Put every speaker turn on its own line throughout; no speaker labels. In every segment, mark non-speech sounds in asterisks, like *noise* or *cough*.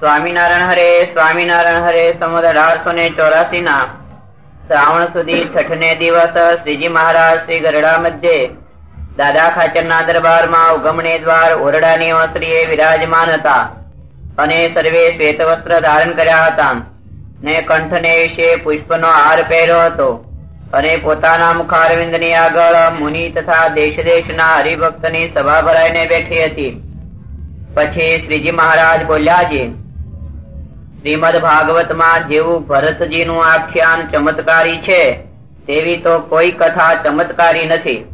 સ્વામિનારાયણ હરે સ્વામિનારાયણ હરે, સમુદ્ર અઢારસો ને ચોરાસી ના. શ્રાવણ સુધી છઠને દિવસ શ્રીજી મહારાજ શ્રી ગરડા મધ્યે. દાદા ખાચર ના દરબારમાં ઉગમણે દ્વાર ઓરડાની ઓસરીએ વિરાજમાન હતા અને સર્વે શ્વેત વસ્ત્ર ધારણ કર્યા હતા ને કંઠને વિશે પુષ્પનો હાર પહેર્યો હતો અને પોતાના મુખારવિંદની આગળ મુનિ તથા દેશ દેશના હરિભક્તની સભા ભરાઈને બેઠી હતી. પછી શ્રીજી મહારાજ બોલ્યા છે શ્રીમદ ભાગવતમાં જેવું ભરતજી નું આખ્યાન ચમત્કારી છે, તેવી તો કોઈ કથા ચમત્કારી નથી.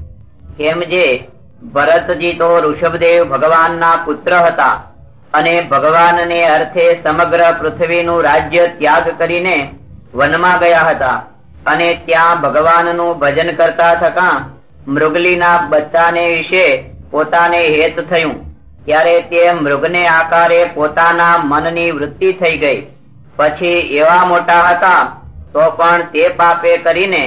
કેમ જે ભરતજી તો ઋષભદેવ ભગવાનના પુત્ર હતા અને ભગવાનને અર્થે સમગ્ર પૃથ્વીનું રાજ્ય ત્યાગ કરીને વનમાં ગયા હતા અને ત્યાં ભગવાનનું ભજન કરતા થકા મૃગલીના બચ્ચાને વિશે પોતાને હેત થયું. ત્યારે તે મૃગને આકારે પોતાના મનની વૃત્તિ થઈ ગઈ. પછી એવા મોટા હતા તો પણ તે પાપે કરીને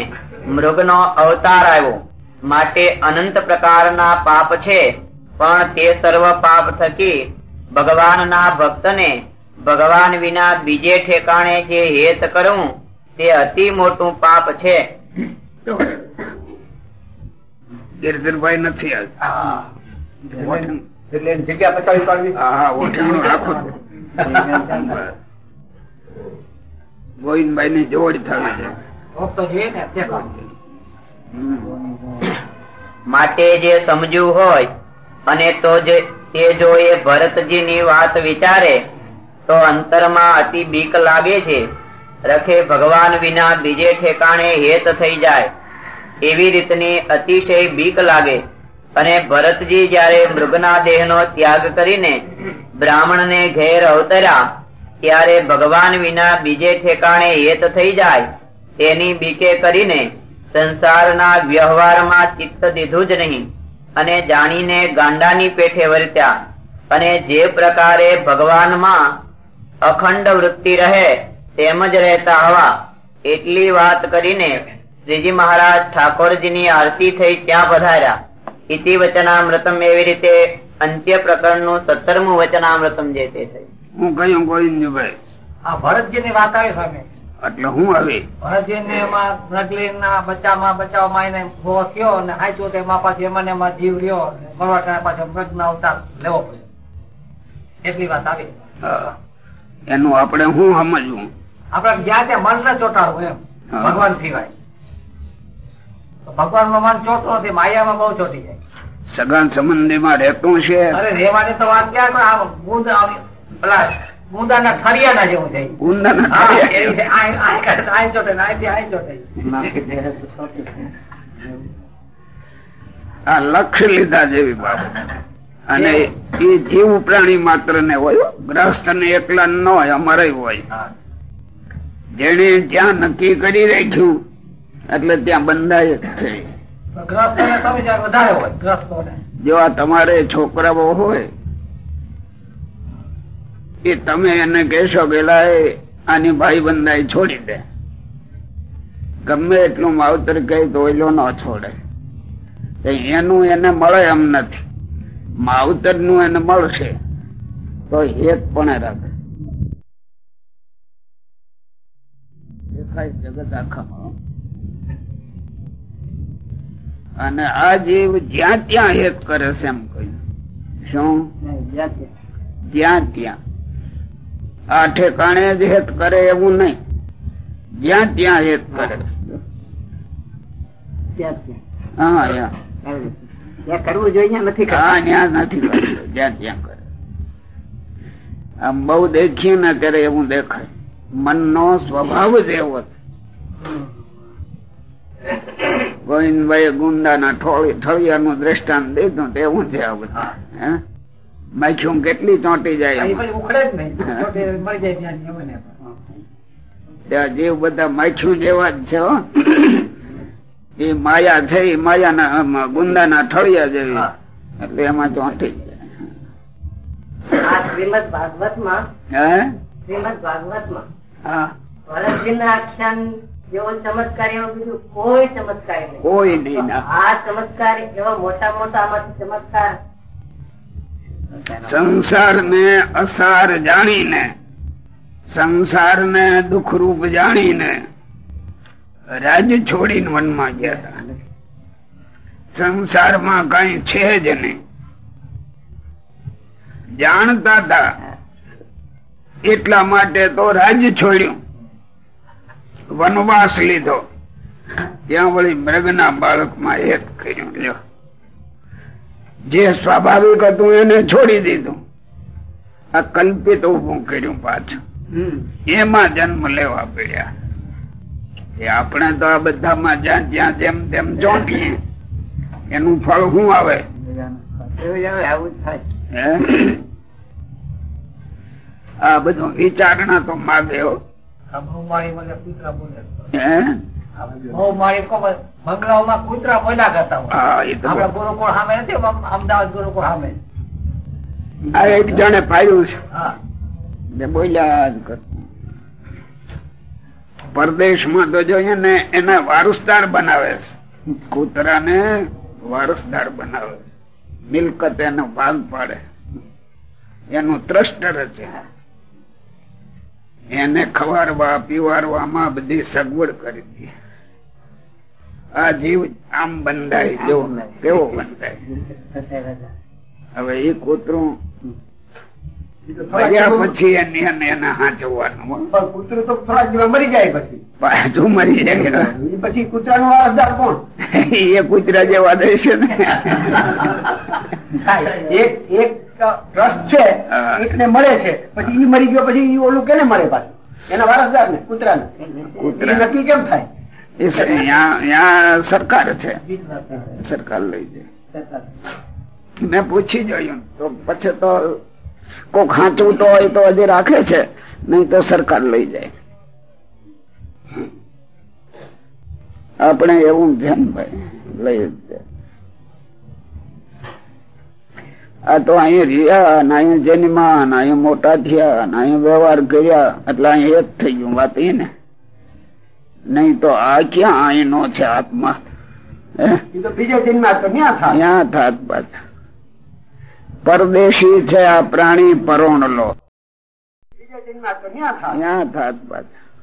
મૃગનો અવતાર આવ્યો. માટે અનંત પ્રકારના પાપ છે પણ તે સર્વ પાપ થકી ભગવાનના ભક્તને ભગવાન વિના બીજે ઠેકાણે જે હેત કરવું તે અતિ મોટું પાપ છે.
નથી
એટલે જગ્યા બચાવી પાડવી?
હા હા ઓઠાણું રાખો ગોવિંદભાઈ ની જોડ થવી છે.
માટે જે સમજ્યું હોય અને તો જે તે જો એ ભરતજી ની વાત વિચારે તો અંતરમાં અતિ બીક લાગે છે. રખે ભગવાન વિના બીજે ઠેકાણે હેત થઈ જાય. એવી રીતની અતિશય બીક લાગે. અને ભરતજી જ્યારે મૃગના દેહનો ત્યાગ કરીને બ્રાહ્મણને ઘેર અવતર્યા, ત્યારે ભગવાન વિના બીજે ઠેકાણે હેત થઈ જાય, તેની બીકે કરીને સંસારના વ્યવહારમાં ચિત્ત દીધું જ નહીં, અને જાણીને ગાંડાની પેઠે વર્ત્યા, અને જે પ્રકારે ભગવાનમાં અખંડ વૃત્તિ રહે તેમ જ રહેતા હવા, એટલી વાત કરીને શ્રીજી મહારાજ ઠાકોરજીની આરતી થઈ ત્યાં પધાર્યા. ઇતિ વચનામૃતમ એવી રીતે અંત્ય પ્રકરણનું સત્તરમું વચનામૃતમ જે તે
હું કહ્યું ગોવિંદભાઈ
આ ભરતજી ની વાત આવી સામે
એટલે હું આવી?
ભરતજી ને એમાં નકલી ના બચ્ચામાં બચાવમાં એને ભો થયો અને હાચો તેમાં પાછી એમાં ને એમાં જીવ રહ્યો મરવા ટાણે પાછો મૃગ ના અવતાર લેવો પડ્યો. એટલી વાત આવી.
હા. એનું આપણે હું સમજવું?
આપણે જ્યાં ત્યાં મન ન ચોટાડવું એમ ભગવાન સિવાય. ભગવાનનું મન નથી માયામાં બહુ ચોટી જાય
સગાન સંબંધી માં રહેતું છે.
અરે રેવાની તો વાત ક્યાં બુંદ પેલા ઠરિયાના જેવું ચોટે ચોટે.
આ લક્ષ્ય લીધા જેવી બાબત અને એ જીવ પ્રાણી માત્ર ને હોય ગ્રસ્ત ને એકલા ન હોય અમારે હોય. જેને જ્યાં નક્કી કરી રાખ્યું એટલે ત્યાં બંધાય જ છે. જો આ તમારે છોકરાઓ હોય એ તમે એને કહેશો કે લાય આની ભાઈ બંધાઈ છોડી દે. ગમે એટલું માવતર કહે તો ઓઈલો ન છોડે. તો એનું એને મળે એમ નથી. માવતરનું એને મળશે તો એક પણ રાખે. દેખાય જગત આખામાં. અને આ જીવ જ્યાં ત્યાં હેત કરે છે એમ કહ્યું. શું? જ્યાં ત્યાં. આ ઠેકાણે જ હેત કરે એવું નહીં. જ્યાં ત્યાં હેત કરે. હા યા
કરવું જોઈએ નથી
હા ત્યાં નથી જ્યાં ત્યાં કરે. આમ બહુ દેખ્યું ને ત્યારે એવું દેખાય. મનનો સ્વભાવ જ એવો છે. ગોવિંદભાઈ ગુંદાના ઠોળી ઠળિયાનું દ્રષ્ટાંત દીધું તેવું છે આ બધું. હે. માખ્યું કેટલી ચોંટી જાય
એ
એમાં.
પછી ઉખડે જ નહીં. ચોટે મળી જાય ત્યાં ને
જીવ બધા માખ્યું જેવા જ છે હો. એ માયા છે એ માયાના ગુંદાના ઠળિયા જેવી. એટલે એમાં ચોંટી
જાય. શ્રીમદ ભાગવતમાં
જાય હે?
શ્રીમદ ભરતજીના આખ્યાન જેવો ચમત્કાર એવો બીજું કોઈ ચમત્કાર નહીં.
કોઈ નહીં
આ ચમત્કાર એવા મોટા મોટા આમાંથી ચમત્કાર
સંસાર ને અસાર જાણીને સંસાર ને દુઃખ રૂપ જાણીને રાજ છોડીને વનમાં ગયા હતા. સંસારમાં કઈ છે જ નહીં. જાણતા હતા એટલા માટે તો રાજ છોડ્યું. વનવાસ લીધો. ત્યાં વળી મૃગના બાળકમાં એક કર્યું લ્યો. જે સ્વાભાવિક હતું એને છોડી દીધું. આ કલ્પિત ઉભું કર્યું પાછું. એમાં જન્મ લેવા પડ્યા. એ આપણે તો આ બધામાં જ્યાં જ્યાં જેમ તેમ ચોંટીએ. એનું ફળ શું આવે? આ બધું વિચારણા તો માગે
કૂતરા કૂતરા
એક જણે પાડ્યું છે. બોલ્યા પરદેશમાં તો જોઈએ ને એના વારસદાર બનાવે છે. કૂતરાને વારસદાર બનાવે છે. મિલકત એનો ભાગ પાડે એનું ત્રસ્ટર છે. એને ખવારવા પીવારવામાં બધી સગવડ કરી દી આ જીવ આમ બંધાય જો કેવો બંધાય. હવે એ કૂતરું પછી એની હાચવવાનું
કૂતરું તો થોડા દિવસ મરી જાય પછી.
પાછું મરી જાય
એ પછી કૂતરાનો વારસદાર કોણ? *laughs*
એ કૂતરા જેવા દેશે ને.
એક એક ટ્રસ્ટ છે એકને મળે છે પછી ઈ મરી ગયો પછી ઈ ઓલું કેને મળે પાછું? એના વારસદાર ને કૂતરા ને
કૂતરા.
નક્કી કેમ થાય?
સરકાર છે. સરકાર લઈ જાય. મેં પૂછી જોયું તો પછી તો કોક ખાંચું તો હોય તો હજી રાખે છે નહીં તો સરકાર લઈ જાય. આપણે એવું ધ્યાન ભાઈ લઈ જાય. આ તો અહીંયા રહ્યા અને અહીં જન્મા અહીંયા મોટા થયા અને અહીં વ્યવહાર કર્યા એટલે અહીં એક થઈ ગયું વાત એ ને. નહીં તો આ ક્યાં અહીં નો છે આત્મા?
બીજો જન્મ
ત્યાં થાત પાછા. પરદેશી છે આ પ્રાણી પરોણલો થાત. પાછા.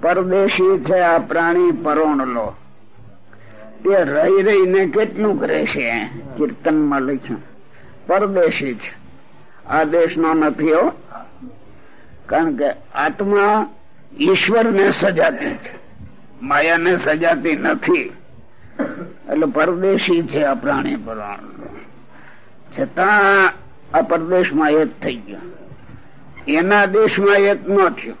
પરદેશી છે આ પ્રાણી પરોણલો તે રહી રહીને કેટલું કરે છે? કીર્તનમાં લખ્યું. પરદેશી છે. આ દેશનો નથી હો. કારણ કે આત્મા ઈશ્વરને સજાતી છે. માયાને સજાતી નથી. એટલે પરદેશી છે આ પ્રાણી પરોણલો છતાં આ પરદેશમાં એક થઈ ગયો. એના દેશમાં એક ન થયો.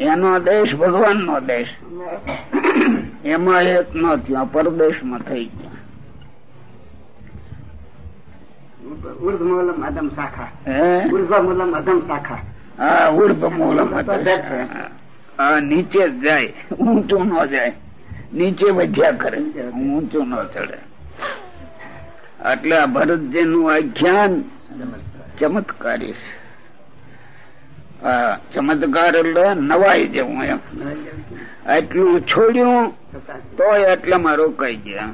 એનો દેશ ભગવાન નો દેશ. એમાં એક ન થયો. પરદેશમાં થઈ ગયો.
ઉર્ધમૂલમ અધમ શાખા.
હે?
ઉર્ધમૂલમ અધમ શાખા.
હા ઉર્ધ મૂલમ હા નીચે જાય. ઊંચું ન જાય. નીચે વધ્યા કરે. ઊંચું ન ચડે. એટલે આ ભરતજી નું આખ્યાન ચમત્કારી છે. ચમત્કાર એટલે નવાઈ જેવું એમ. એટલું છોડ્યું તોય એટલામાં રોકાઈ ગયા.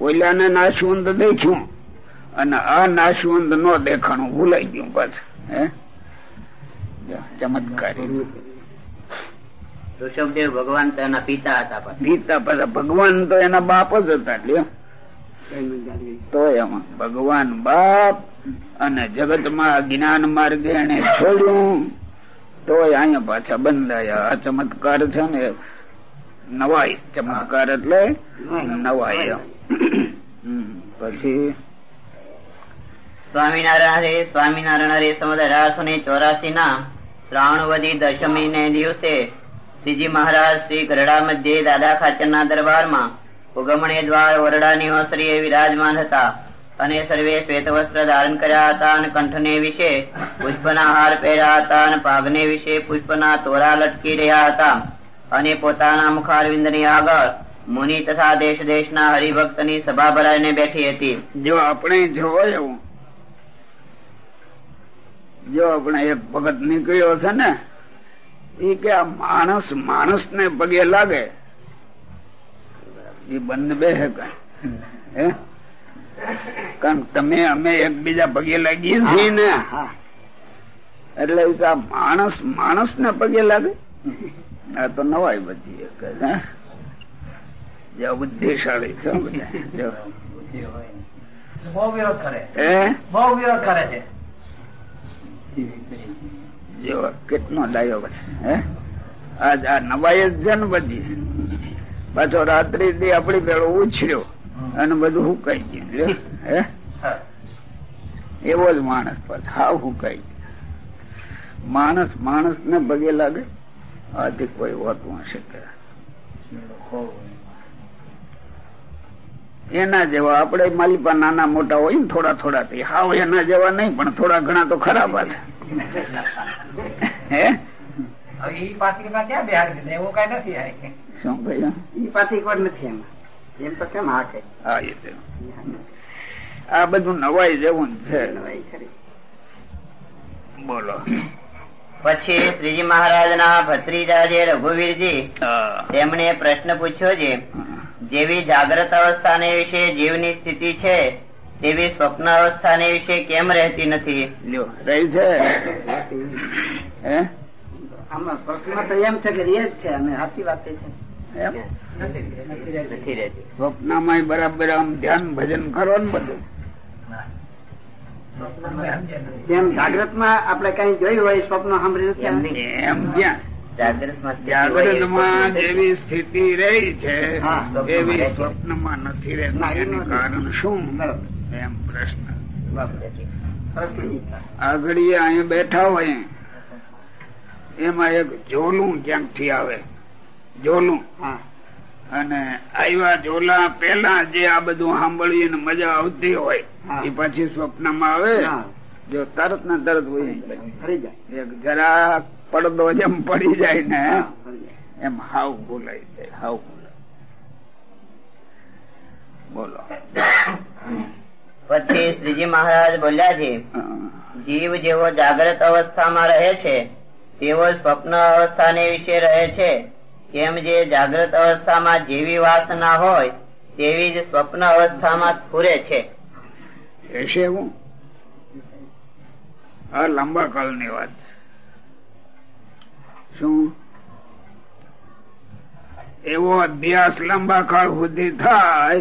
ઓલાને નાશવંત દેખ્યું અને આ નાશવંત નો દેખાણું ભૂલાઈ ગયું પાછું હે? ચમત્કારી.
ઋષભદેવ ભગવાન એના પિતા હતા પણ
ગીતા પાછા. ભગવાન તો એના બાપ જ હતા લ્યો. તો એમાં ભગવાન બાપ અને જગતમાં જ્ઞાન માર્ગે એને છોડ્યું. તો અહીંયા પાછા બંધાયા. આ ચમત્કાર છે ને નવાય ચમત્કાર એટલે નવાય. પછી
સ્વામિનારાયણ હરે સ્વામિનારાયણ હરે સંવત અઢારસો ને ચોરાસી ના શ્રાવણવદી દશમી ને દિવસે શ્રીજી મહારાજ શ્રી ગરડા મધ્ય દાદા ખાચર ના દરબારમાં ઉગમણે દ્વાર વરડાની ઓસરીએ વિરાજમાન હતા. અને સર્વે શ્વેત વસ્ત્ર ધારણ કર્યા હતા અને કંઠને વિશે પુષ્પના હાર પહેર્યા હતા અને પાઘને વિશે પુષ્પના તોરા લટકી રહ્યા હતા. અને પોતાના મુખારવિંદની આગળ, મુનિ તથા દેશ દેશના હરિભક્તની સભા ભરાઈને બેઠી હતી.
જો આપણે જોયું, જો આપણે એક ભગત નીકળ્યો છે ને એ કે આ માણસ માણસ ને પગે લાગે. એ બંધ બે હે કારણ તમે અમે એકબીજા પગે લાગીએ છીએ ને? એટલે આ માણસ માણસ ને પગે લાગે? આ તો નવાય બધી એક બુદ્ધિશાળી છે
બહુ વિરોધ કરે.
હે?
બહુ વિરોધ કરે છે.
જો કેટલો ડાયો છે હે? આજ આ નવાય જ છે ને બધી. પાછો રાત્રિ થી આપડી પેલો ઉછર્યો. અને બધું હુકાઈ ગયું. હે?
હા.
એવો જ માણસ પાછો. હાવ હુકાઈ ગયો. માણસ માણસ ને પગે લાગે આથી કોઈ હોતું હશે એના જેવા આપણે માલિપા નાના મોટા હોય ને થોડા થોડા થી હાવ એના જેવા નહીં પણ થોડા ઘણા તો ખરાબ હશે. *laughs* હે?
એ ઈ ક્યાં બેહાડી એવું કઈ નથી આ.
શું ભાઈ
એ પાછી કોણ નથી એમાં. એમ તો કેમ હાકે?
હા એ તો. આ બધું નવાઈ જેવું છે.
નવાઈ ખરી.
બોલો.
પછી શ્રીજી મહારાજ ના ભત્રીજા જે રઘુવીરજી
હા.
તેમણે પ્રશ્ન પૂછ્યો છે જેવી જાગ્રત અવસ્થાને વિશે જીવની સ્થિતિ છે તેવી સ્વપ્ન અવસ્થાને વિશે કેમ રહેતી નથી?
લ્યો રહી છે. હે?
આમાં પ્રશ્ન તો એમ છે કે રે જ છે અને સાચી વાત છે.
સ્વપ્નમાં બરાબર આમ ધ્યાન ભજન કરો ને બધું.
જેમ જાગ્રતમાં આપડે કઈ જોયું હોય સ્વપ્ન સાંભળી નથી
એમ.
ક્યાં? જાગ્રતમાં જેવી સ્થિતિ રહી છે એવી સ્વપ્નમાં નથી
ના,
રહેતી
એનું
કારણ શું? એમ પ્રશ્ન. આગળ અહીંયા બેઠા હોય એમાં એક જોલું ક્યાંકથી આવે? જોલું. અને આવ્યા જોલા પેલા જે આ બધું સાંભળીને મજા આવતી હોય એ પછી સ્વપ્નમાં આવે. જો તરત ને તરત હોય.
જાય.
એક જરા પડદો જેમ પડી જાય ને. એમ હાવ ભૂલાઈ જાય હાવ ભૂલાય બોલો.
પછી શ્રીજી મહારાજ બોલ્યા છે જીવ જેવો જાગ્રત અવસ્થામાં રહે છે તેવો સ્વપ્ન અવસ્થાને વિશે રહે છે. કેમ જે જાગ્રત અવસ્થામાં જેવી વાસના હોય તેવી જ સ્વપ્ન અવસ્થામાં સ્ફુરે છે.
હશે હું? આ લાંબા કાળની વાત. શું? એવો અભ્યાસ લાંબા કાળ સુધી થાય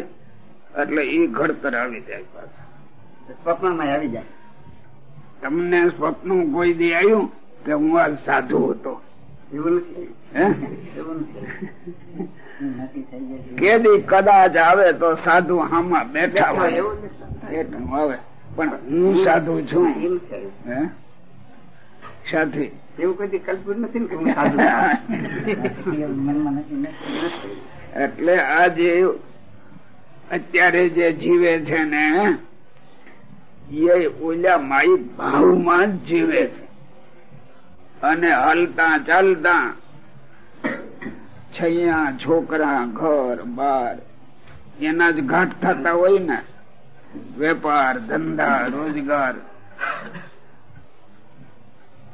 એટલે ઈ ઘડતર આવી જાય પાછા.
સ્વપ્નમાં આવી જાય.
તમને સ્વપ્ન કોઈ દી આવ્યું કે હું આ સાધુ હતો?
એવું નથી.
હે?
એવું નથી. નક્કી થઈ જાય
કે કદાચ આવે તો સાધુ આમાં બેઠા હોય. એટલું આવે પણ હું સાધુ છું. સાથી.
એવું કદી કલ્પ્યું નથી ને હું સાધુ.
એટલે આ જે અત્યારે જે જીવે છે ને એ ઓલા માઈ ભાવમાં જ જીવે છે. અને હાલતા ચાલતા છૈયા છોકરા ઘર બાર. એના જ ઘાટ થતા હોય ને વેપાર ધંધા રોજગાર.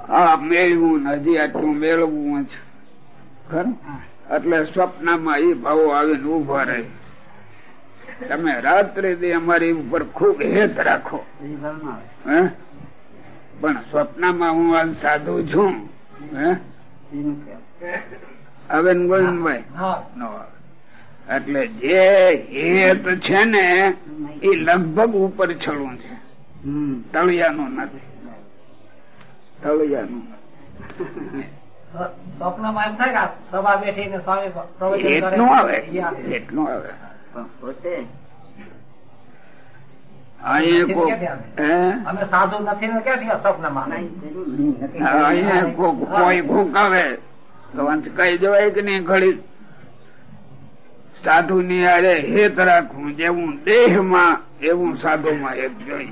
આ મેળવું ને હજી આટલું મેળવવું છે ખરું? એટલે સ્વપ્નમાં એ ભાવો આવીને ઊભા રહે. તમે રાત્રે અમારી ઉપર ખૂબ હેત રાખો. હે? પણ સ્વપ્નમાં હું આ સાધુ છું હે?
એ નથી આવતું.
આવે ને ગોવિંદભાઈ
હા.
નો આવે. એટલે જે હેત છે ને એ લગભગ ઉપર છળું છે.
હમ.
તળિયાનું નથી. તળિયાનું
સ્વપ્નમાં એમ થાય કે સભા બેઠીને સ્વામી પ્રવચન
એટલું આવે. એટલું આવે.
પોતે
કોઈ ભૂકાવે તો કઈ જવાય કે નહીં ઘડી સાધુ ની અરે હેત રાખવું જેવું દેહમાં એવું સાધુ માં એક જોઈ.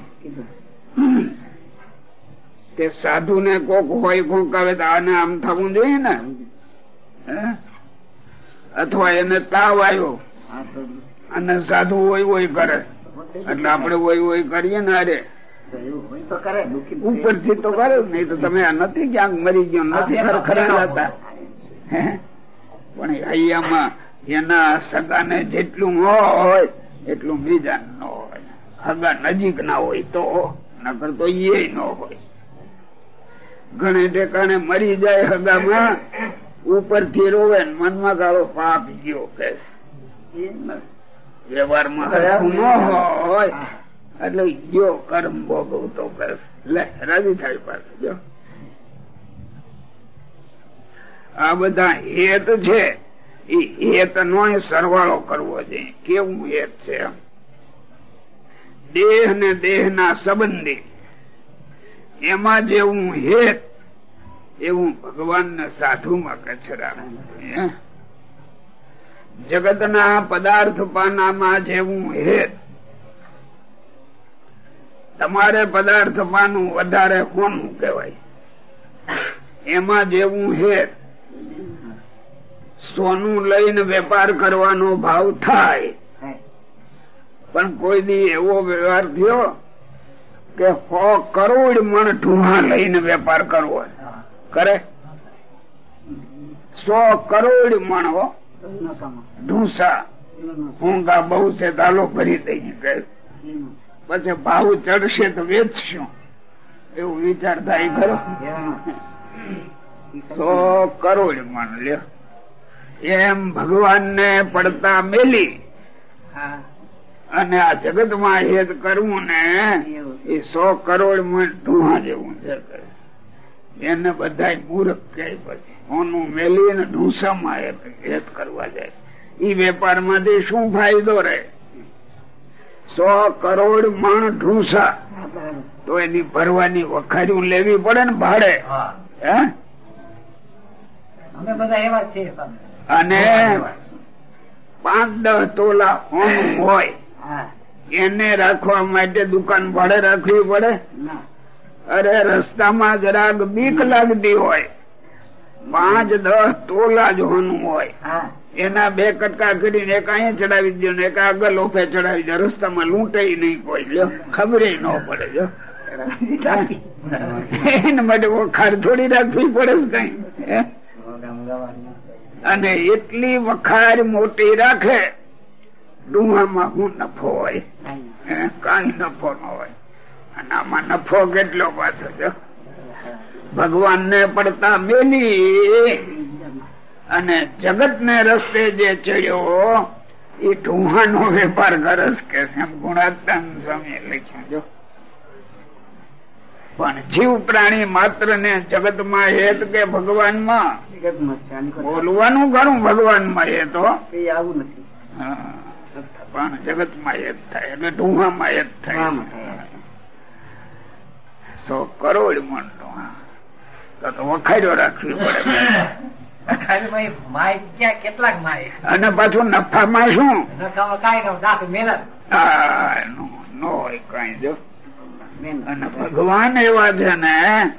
કે સાધુ ને કોક હોય ભૂકાવે તો આને આમ થવું જોઈએ ને? હે? અથવા એને તાવ આવ્યો અને સાધુ હોય હોય કરે એટલે આપણે ઓય ઓય કરીએ ને અરે ઉપરથી તો કરે નહીં તો તમે આ નથી ક્યાંક મરી ગયો નથી ખરેખર પણ અહીંયામાં એના સગાને જેટલું હોય એટલું બીજા ન હોય. સગા નજીક ના હોય તો નકર તો એ ન હોય. ઘણે ઠેકાણે મરી જાય હગામાં ઉપરથી રોવે મનમાં ગાળો પાપ ગયો કે. વ્યવહારમાં હોય. એટલે જો કર્મ ભોગવતો લે રાજી થાય પાસે જો. આ બધા હેત છે. એ હેત નો સરવાળો કરવો જોઈએ કેવું હેત છે દેહ ને દેહ ના સંબંધી. એમાં જેવું હેત એવું ભગવાન ને સાધુ માં કચરા જગત ના પદાર્થ પાનામાં જેવું હેત. તમારે પદાર્થ પાનું વધારે કોનું કહેવાય? એમાં જેવું હેત. સોનું લઈને વેપાર કરવાનો ભાવ થાય. પણ કોઈ દી એવો વ્યવહાર થયો કે સો કરોડ મણ ઢુહા લઈને વેપાર કરવો કરે? સો કરોડ મણ હો. ઢૂસા. ઊંઘા બહુ છે તાલો ભરી દઈ પછી ભાવ ચડશે તો વેચશું. એવું વિચાર થાય ખરો. સો કરોડ મણ લ્યો એમ ભગવાન ને પડતા મેલી. અને આ જગતમાં હેત કરવું ને એ સો કરોડમાં ઢૂહા જેવું છે એને બધા મૂર્ખ કહે પછી. ઓનું મેલી ને ઢૂસામાં હેત કરવા જાય. ઈ વેપારમાંથી શું ફાયદો રહે? સો કરોડ મણ ઢૂસા. તો એની ભરવાની વખાર્યું લેવી પડે ને ભાડે. હે.
અમે બધા એવા જ છીએ સાહેબ.
અને પાંચ દસ તોલા હોનું હોય. એને રાખવા માટે દુકાન ભાડે રાખવી પડે? અરે રસ્તામાં જરાક બીક લાગતી હોય. પાંચ દસ તોલા જ હોનું હોય. એના બે કટકા કરીને એક અહીંયા ચડાવી દો ને એક આગળ ઓફે ચડાવી દો. રસ્તામાં લૂંટે નહીં કોઈ. જો ખબરે ન પડે જો એના માટે વખાર થોડી રાખવી પડે કઈ? અને એટલી વખાર મોટી રાખે ડુહામાં હું નફો હોય. કઈ નફો ન હોય. અને આમાં નફો કેટલો પાછો જો ભગવાન ને પડતા મેલી અને જગત ને રસ્તે જે ચડ્યો એ ઢુહાનો વેપાર કરસ કે ગુણાત્મ સ્વામી લખ્યું જો. પણ જીવ પ્રાણી માત્ર ને જગતમાં હેત કે ભગવાનમાં બોલવાનું ઘણું ભગવાનમાં હેત
આવું નથી.
પણ જગતમાં હેત થાય એટલે ઢુહા માં હેત થાય. સો કરોડ મણ ઢુહા તો તો રાખવી પડે.
કેટલાક માય.
અને પાછું નફામાં શું
મહેનત.
ભગવાન એવા છે ને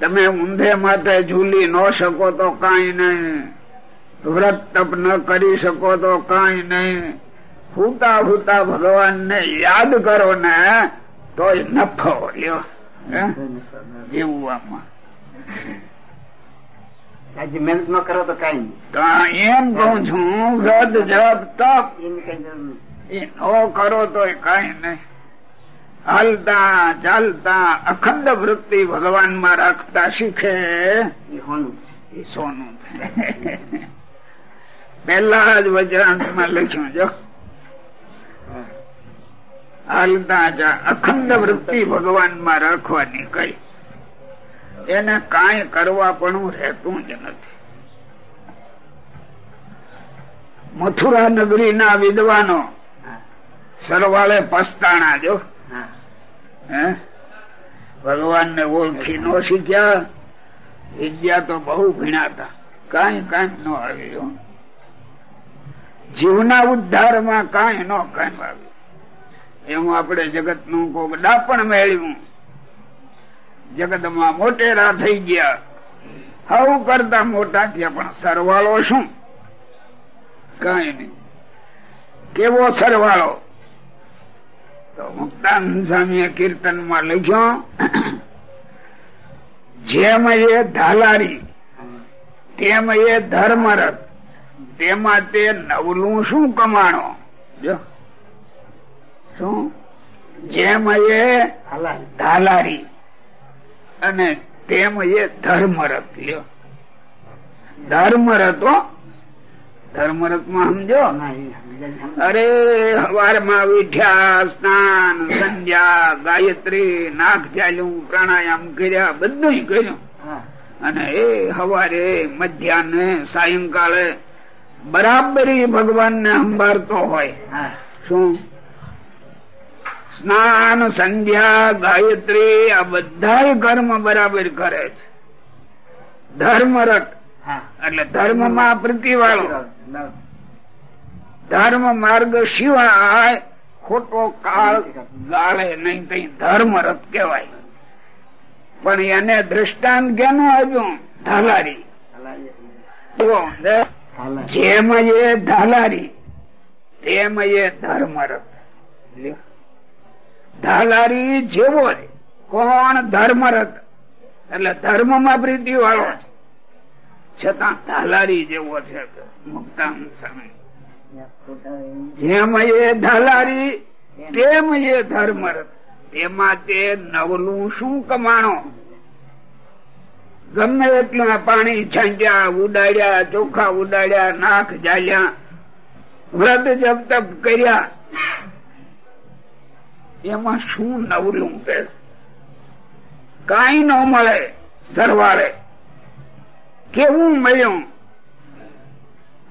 તમે ઊંધે માથે ઝૂલી ન શકો તો કઈ નહીં. વ્રત તપ ન કરી શકો તો કઈ નહીં. ફૂતા ફૂતા ભગવાન ને યાદ કરો ને તો નફો લ્યો. હે? આમાં.
આજે મહેનત ન કરો તો કઈ
એમ કઉ છું વ્રત જપ તપ
એની કઈ જરૂર નથી
એ ન કરો તો કઈ નહીં. હાલતા ચાલતા અખંડ વૃત્તિ ભગવાનમાં રાખતા શીખે.
એ
સોનું *laughs* પેલા જ વજરાંતમાં લખ્યું જો હાલતા જા અખંડ વૃત્તિ ભગવાનમાં રાખવાની કઈ. એને કાંઈ કરવા પણ રહેતું જ નથી. મથુરા નગરી ના વિદ્વાનો સરવાળે પસ્તાણા જો. ભગવાન ને ઓળખી નો શીખ્યા વિદ્યા તો બહુ ભીણાતા કઈ કઈ ન આવ્યું. જીવના ઉદ્ધારમાં કઈ ન કઈ આવ્યું. એમાં આપણે જગતનું કોક દાપણ મેળવ્યું. જગતમાં મોટેરા થઈ ગયા. હવ કરતા મોટા થયા, પણ સરવાળો શું? કઈ નહીં. કેવો સરવાળો? તો મુક્તાનંદ સ્વામી કીર્તનમાં લખ્યો, જેમ એ ધાલારી, તેમ એ ધર્મરથ, તેમાં તે નવલું શું કમાણો? જો. શું? જેમ એ ધાલારી અને તેમ એ ધર્મરથ લ્યો. ધર્મરથ ધર્મરથમાં સમજો? અરે હવારમાં વિઠ્યા સ્નાન સંધ્યા ગાયત્રી નાક ચાલ્યું પ્રાણાયામ કર્યા બધું કર્યું. અને એ હવારે મધ્યાહને સાયંકાળે બરાબરી ભગવાન ને સંભાળતો હોય. શું? સ્નાન સંધ્યા ગાયત્રી આ બધા કર્મ બરાબર કરે છે. ધર્મરથ. એટલે ધર્મમાં પ્રતિવાળો. ધર્મ માર્ગ સિવાય ખોટો કાળ ગાળે નહીં કઈ ધર્મ રથ કહેવાય. પણ એને દ્રષ્ટાંત કેનું આવ્યું ધાલારી. જેમ એ ધાલારી તેમ એ ધર્મ રથ. ધાલારી જેવો કોણ ધર્મરથ? એટલે ધર્મમાં પ્રીતિ વાળો છે. છતાં ધાલારી જેવો છે મુક્તાન સ્વામી. જેમ એ ધાલારી, તેમ એ ધર્મરથ. તેમાં તે નવલું શું કમાણો? ગમે એટલા પાણી છાંટ્યા, ઉડાડ્યા, ચોખા ઉડાડ્યા નાખ જાલ્યા વ્રત જપ તપ કર્યા એમાં શું નવરું કે કઈ ન મળે સરવાળે. કેવું મળ્યું?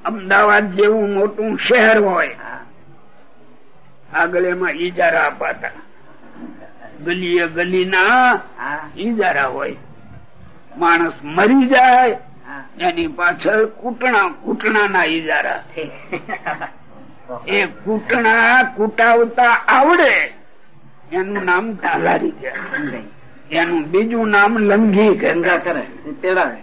અમદાવાદ જેવું મોટું શહેર હોય. આગળ એમાં ઈજારા અપાતા. ગલીએ ગલીના ઈજારા હોય. માણસ મરી જાય એની પાછળ કૂટણા કૂટણા ના ઈજારા. *laughs* એ કૂટણા કૂટાવતા આવડે. એનું નામ ધાલારી છે. એનું બીજું નામ લંઘી કે
કરે. તેડાવે.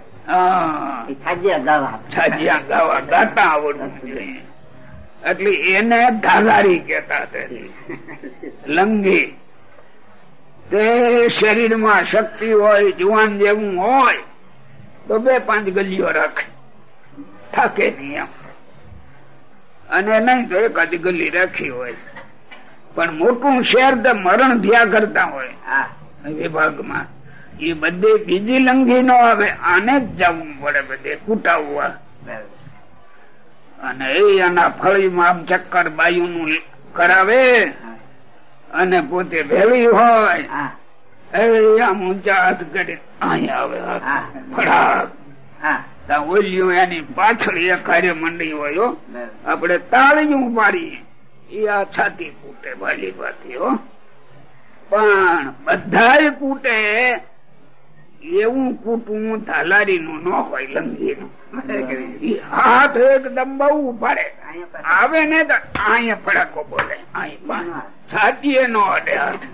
એટલે એને ધાલારી કેતા લંઘી તે શરીરમાં શક્તિ હોય જુવાન જેવું હોય તો બે પાંચ ગલીઓ રાખે. થાકે નહીં એમ. અને નહીં તો એકાદ ગલી રાખી હોય. પણ મોટું શહેર તો મરણ થયા કરતા હોય. વિભાગમાં એ બધે બીજી લંઘી નો આવે આને જ જવું પડે બધે કુટાવવા. અને એ એના ફળીમાં આમ ચક્કર બાયુ નું કરાવે અને પોતે ભેળી હોય. એ આમ ઊંચા હાથ કરી અહીંયા આવે. ફડાક. ઓલિયું એની પાછળ એક કાર્ય મંડી હોય આપડે આપણે તાળીયું પાડીએ. એ આ છાતી કૂટે ભાલી પાતી હો. પણ બધા કૂટે એવું કૂટવું ધાલારી નું ન હોય લંગી નું હાથ એકદમ બહુ ઉપાડે આવે ને તો અહીંયા ફડાકો બોલે. છાતીએ નો અડે હાથ?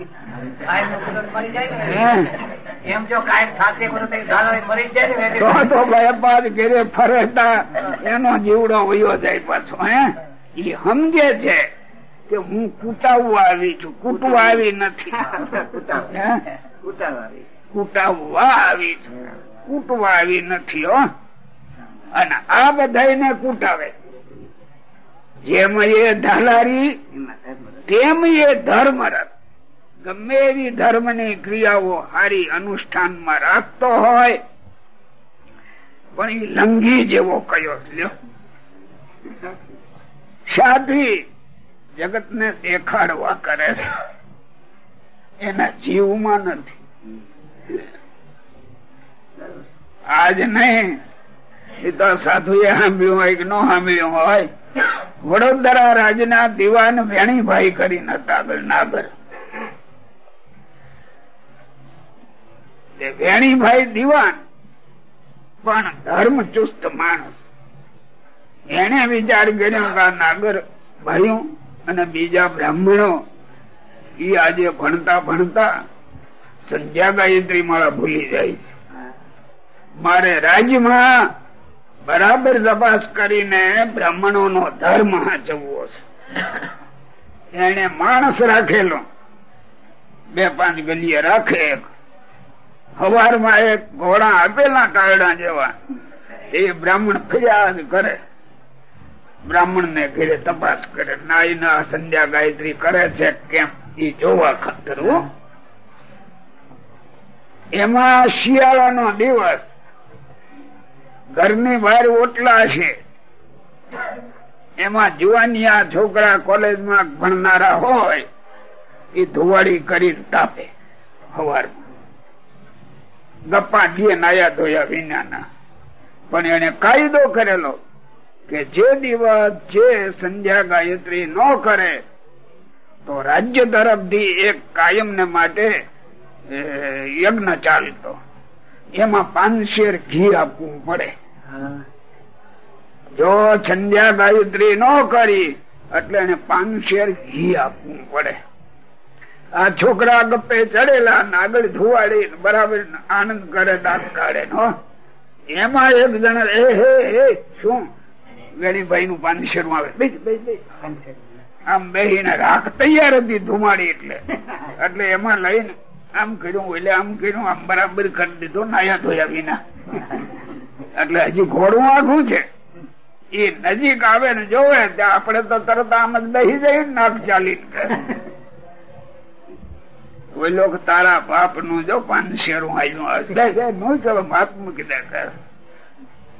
એમ જો કાયમ સાથે બધું થઈ મરી જાય ને
તો
એટલે
તો ઘેરે ફરેતા એનો જીવડો વયો જાય પાછો હે. એ સમજે છે કે હું કૂટાવવા આવી છું. કૂટવા આવી નથી? કૂટાવવા. આવી. છું. કૂટવા આવી નથી હો. અને આ બધાને કૂટાવે. જેમ એ ધાલારી તેમ એ ધર્મ ગમે એવી ધર્મની ક્રિયાઓ હારી અનુષ્ઠાનમાં રાખતો હોય પણ એ લંઘી જેવો કયો લ્યો. *laughs* સાધ્વી જગત ને દેખાડવા કરે છે. એના જીવમાં નથી. આજ નહીં. સાધુ એ સાંભળ્યું હોય કે ન સાંભળ્યું હોય. વડોદરા રાજના દિવાન વેણીભાઈ કરીને નાગર. વેણીભાઈ દિવાન પણ ધર્મ ચુસ્ત માણસ. એને વિચાર કર્યો નાગર ભાઈઓ અને બીજા બ્રાહ્મણો એ આજે ભણતા ભણતા સંધ્યા ગાયત્રી માળા ભૂલી જાય છે. મારે રાજ્યમાં બરાબર તપાસ કરીને બ્રાહ્મણો નો ધર્મ હાચવવો છે. એને માણસ રાખેલો, બે પાંચ ગલીએ રાખે એક. હવારમાં એક ઘોડા આપેલા કારડા જેવા. એ બ્રાહ્મણ ફરિયાદ કરે. બ્રાહ્મણ ને ઘેરે તપાસ કરે નાઈ ના સંધ્યા ગાયત્રી કરે છે, કેમ? એ જોવા ખાતર એમાં શિયાળાનો દિવસ, ઘરની બહાર ઓટલા છે. એમાં જુવાનિયા છોકરા કોલેજમાં ભણનારા હોય એ ધુવાડી કરી તાપે હવાર. ગપ્પા દે નાયા ધોયા વિનાના. પણ એને કાયદો કરેલો કે જે દિવસ જે સંધ્યા ગાયત્રી ન કરે તો રાજ્ય તરફથી એક કાયમ ને માટે યજ્ઞ ચાલતો. એમાં પાનશેર ઘી આપવું પડે. જો સંધ્યા ગાયત્રી ન કરી એટલે એને પાનશેર ઘી આપવું પડે. આ છોકરા ગપ્પે ચડેલા આગળ ધુવાડી બરાબર આનંદ કરે દાંત કાઢે નો એમાં એક જણા એ હે હે શું? વેણીભાઈ નું પાંચશેર આવે? આમ બેહીને રાખ તૈયાર હતી ધુમાડી એટલે. એટલે એમાં લઈને આમ કર્યું એટલે આમ કર્યું આમ બરાબર કરી દીધું નાયા ધોયા વિના. એટલે હજી ઘોડું આખું છે. એ નજીક આવે ને જોવે ત્યાં આપડે તો તરત આમ જ બેસી જાય નાક ચાલી ઓઈ લોકો તારા બાપનું જો પાંચશેરું આવ્યું ચલો બાપ મૂકી દે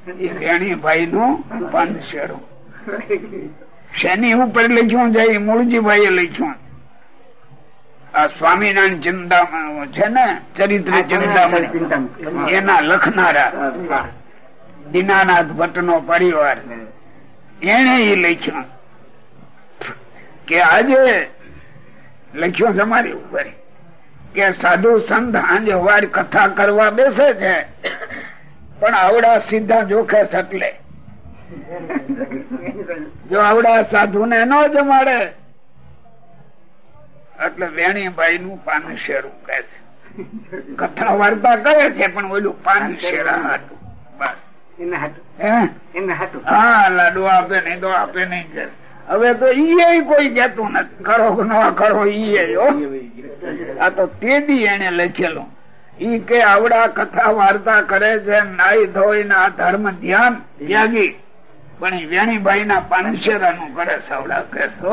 એ વેણીભાઈ નું પાંચશેરું શેની ઉપર લખ્યું છે? મૂળજીભાઈ એ લખ્યું. આ સ્વામિનારાયણ ચિંતા છે ને ચરિત્ર ચિંતામણ. એના લખનારા દીનાનાથ ભટ્ટ નો પરિવાર. એને એ લખ્યું. કે આજે લખ્યું તમારી ઉપર. કે સાધુ સંત આજે વાર કથા કરવા બેસે છે. પણ આવડા સીધા જોખે સટલે જો આવડા સાધુ ને ન જમાડે એટલે વેણીભાઈ નું પાન શેરું કે છે. કથા વાર્તા કરે છે પણ ઓલું પાન શેરા હતું હા? લાડુ આપે નહીં તો આપે નહીં હવે તો ઈ કોઈ કેતું નથી. કરો ન કરો ઈ આ તો તેદી એને લખેલું. ઈ કે આવડા કથા વાર્તા કરે છે નાઈ ધોઈ ના ધર્મ ધ્યાન ત્યાગી. પણ વેણીભાઈ ના પાનસેરા નું કરે સાવડા કેસો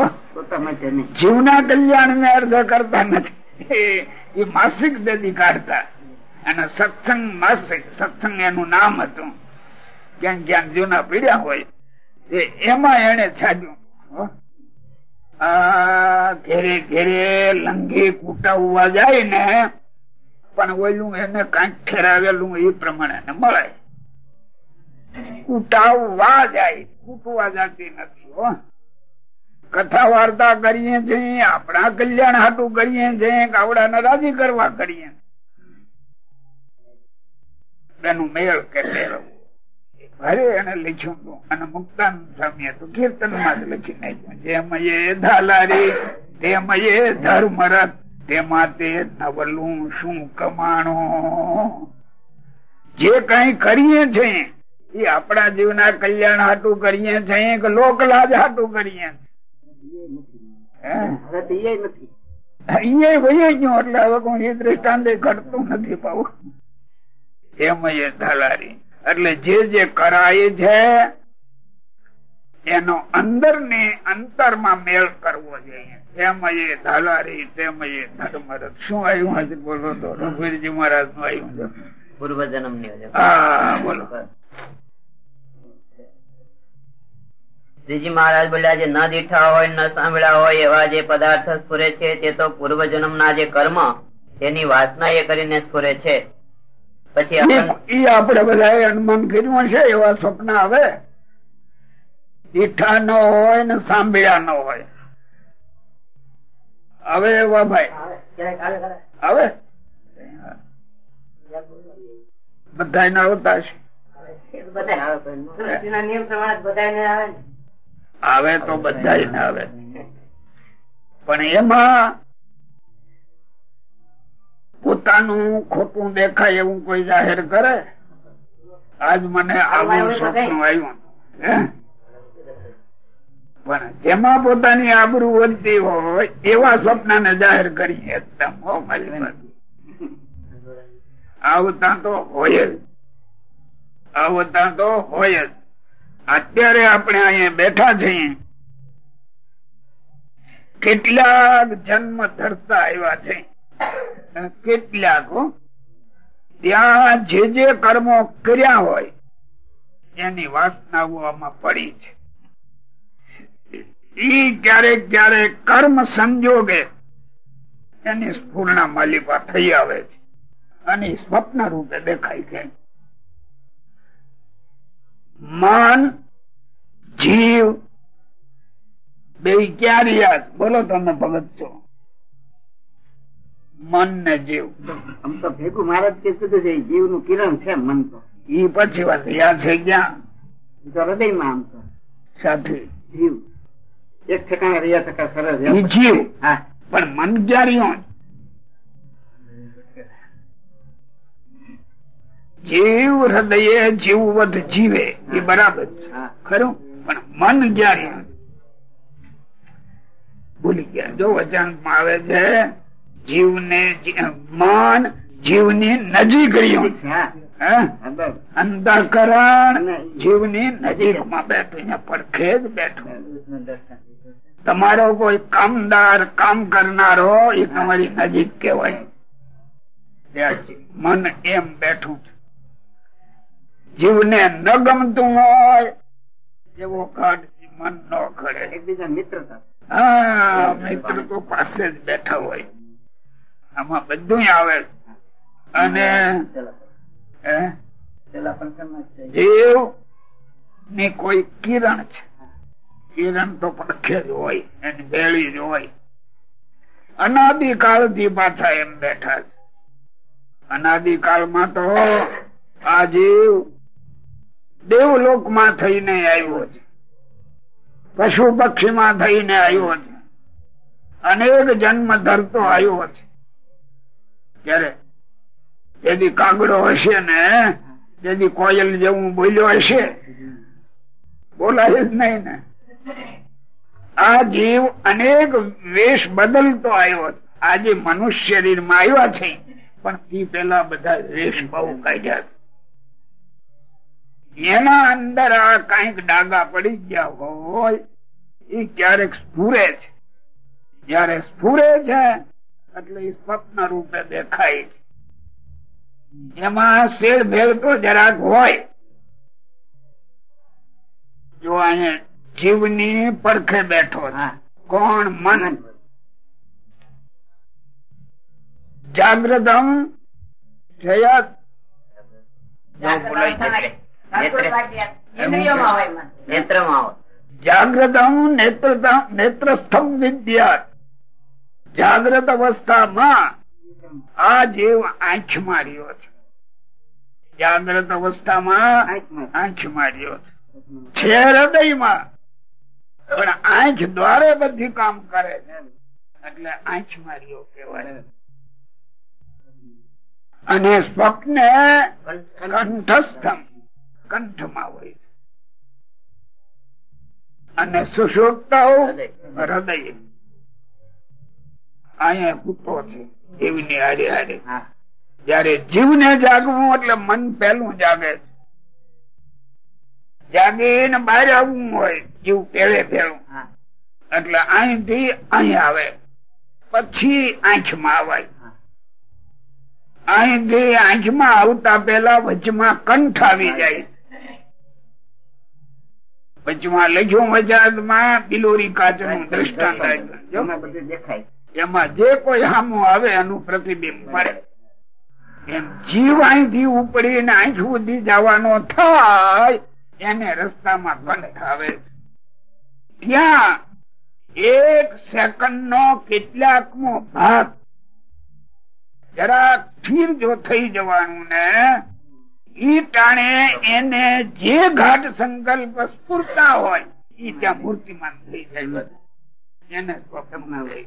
જીવના કલ્યાણ ને અર્થ કરતા નથી. એ માસિક દેદી કાઢતા. અને સત્સંગ માસિક સત્સંગ એનું નામ હતું. ક્યાંક ક્યાંક જૂના પીડ્યા હોય. એમાં એને છાડ્યું ઘેરે ઘેરે લંગી કૂટાવવા જાય ને પણ ઓલું એને કંઈક ઠેરાવેલું એ પ્રમાણે મળે. ઉઠાવવા જાય, ઉઠવા જતી નથી કથા વાર્તા કરીએ છીએ, આપણા કલ્યાણ હાટું કરીએ છીએ આવડા ને રાજી કરવા કરીએ. મેળ કે ભારે એને લખ્યું હતું, અને મુક્તાન સ્વામી હતું કીર્તનમાં જ લખી નાખ્યું જેમયે ધાલારી તેમ ધર્મ રથ. તેમાં તે નવલું શું કમાણો? જે કઈ કરીએ છીએ એ આપણા જીવના કલ્યાણ હાટું કરીએ છીએ કે લોકલાજ હાટું કરીએ એટલે જે જે કરાય છે એનો અંદર ને અંતરમાં મેળ કરવો જોઈએ. એમ ધાલારી તેમ ધર્મરથ. શું આવ્યું હજી બોલો તો? રઘુવીરજી મહારાજનું આવ્યું છે.
પૂર્વ જન્મની
હા બોલો.
શ્રીજી મહારાજ બોલ્યા જે ન દીઠા હોય ન સાંભળ્યા હોય એવા જે પદાર્થ સ્ફુરે છે તે તો પૂર્વ જન્મ ના જે કર્મ તેની વાસના એ કરીને સ્ફુરે છે. પછી
આપડે બધા અનુમાન કર્યું છે એવા સ્વપ્ન આવે. દીઠા ન હોય ને સાંભળ્યા ન હોય. હવે એવા ભાઈ. આવે બધા ને આવતા
બધાને આવે
તો બધા ને. આવે પણ એમાં પોતાનું ખોટું દેખાય એવું કોઈ જાહેર કરે? આજ મને આવું સ્વપ્ન આવ્યું. હે? પણ જેમાં પોતાની આબરૂ વધતી હોય એવા સ્વપ્ન ને જાહેર કરી. આવતા તો હોય જ. આવતા તો હોય જ. અત્યારે આપણે અહીંયા બેઠા છીએ. કેટલાક જન્મ ધરતા આવ્યા છે. કેટલાક ત્યાં જે જે કર્મો કર્યા હોય, એની વાસનાઓ પડી છે. ઈ ક્યારેક ક્યારેક કર્મ સંજોગે એની સ્ફૂર્ણા માલિકા થઈ આવે છે. અને સ્વપ્ન રૂપે દેખાય છે. મન જીવ બે ક્યાં રહ્યા બોલો તમે ભગત છો. મન ને જીવ.
આમ તો ભેગું મહારાજ કે છે જીવનું કિરણ છે મન તો.
ઈ પછી વાત યાદ છે ક્યાં
હૃદયમાં આમ તો.
સાથે.
જીવ. એક ઠેકાણે રહ્યા ટકા સરસ
જીવ.
હા.
પણ મન ક્યાં રહ્યો જીવ હૃદયે જીવવત જીવે એ બરાબર છે. ખરું? પણ મન ક્યાં ભૂલી ગયા. જો વચન આવે છે જીવને મન જીવની નજીક રહ્યું છે. અંતઃકરણ જીવની નજીક. માં બેઠું. પડખે જ બેઠું તમારો કોઈ કામદાર કામ કરનારો એ તમારી નજીક કેવાય મન એમ બેઠું જીવને ન ગમતું હોય એવો કાઢ મન ન કરે
એકબીજા મિત્રતા.
હા મિત્ર તો પાસે જ બેઠા હોય. આમાં બધું આવે. અને જીવની કોઈ કિરણ છે. કિરણ તો પડખે જ હોય એની બેળી જ હોય. અનાદિકાળથી પાછા એમ બેઠા છે. અનાદિકાળમાં તો આ જીવ દેવલોકમાં થઈને આવ્યો છે. પશુ પક્ષી માં થઈને આવ્યો છે. અનેક જન્મ ધરતો આવ્યો છે. ત્યારે જેથી કાગડો હશે ને જેથી કોયલ જેવું બોલ્યો હશે. બોલાય જ નહીં ને. આ જીવ અનેક વેશ બદલતો આવ્યો આજે મનુષ્ય શરીરમાં આવ્યા છે, પણ તે પેલા બધા વેશ બહુ કાઢ્યા એના અંદર આ કંઈક ડાગા પડી ગયા હોય એ ક્યારેક સ્ફુરે છે. જયારે સ્ફુરે છે, એટલે એ સ્વપ્ન રૂપે દેખાય છે. એમાં શેર ભેદ તો જરાક હોય. જો અહીંયા જીવની પડખે બેઠો કોણ મન? જાગ્રતમ જયા જાગ્રતમ નેત્રસ્થમ વિદ્યા જાગ્રત અવસ્થામાં આ જીવ આંખ માર્યો છે. જાગ્રત અવસ્થામાં. આંખ માર્યો છે હૃદયમાં. પણ આંખ દ્વારે બધી કામ કરે છે. એટલે આંખ માર્યો કેવાય અને સ્વપ્ન કંઠસ્થમ. કંઠમાં હોય છે. અને સુષુપ્તાઓ હૃદય. અહીંયા કૂતો છે. એવી હારે. હારે જયારે જીવને જાગવું એટલે મન પહેલું જાગે જાગી ને બહાર આવવું હોય જીવ પેલે પેલું એટલે અહીંથી અહીં આવે પછી આંખમાં આવે. અહીંથી આંખમાં આવતા પેલા વચમાં કંઠ આવી જાય. વચમાં લખ્યું વજાતમાં બિલોરી કાચનું દ્રષ્ટાંત
એમાં બધું દેખાય.
એમાં જે કોઈ સામું આવે એનું પ્રતિબિંબ મળે જીવ અહીંથી ઉપડીને અહીં સુધી જવાનો થાય, એને રસ્તામાં કંઠ આવે ત્યાં એક સેકન્ડ નો કેટલાકમો ભાગ જરા સ્થિર જો થઈ જવાનું ને, ઈ ટાણે એને જે ઘાટ સંકલ્પ સ્ફૂરતા હોય, ઈ ત્યાં મૂર્તિમાન થઈ જાય એને સ્વપ્નમાં લઈ.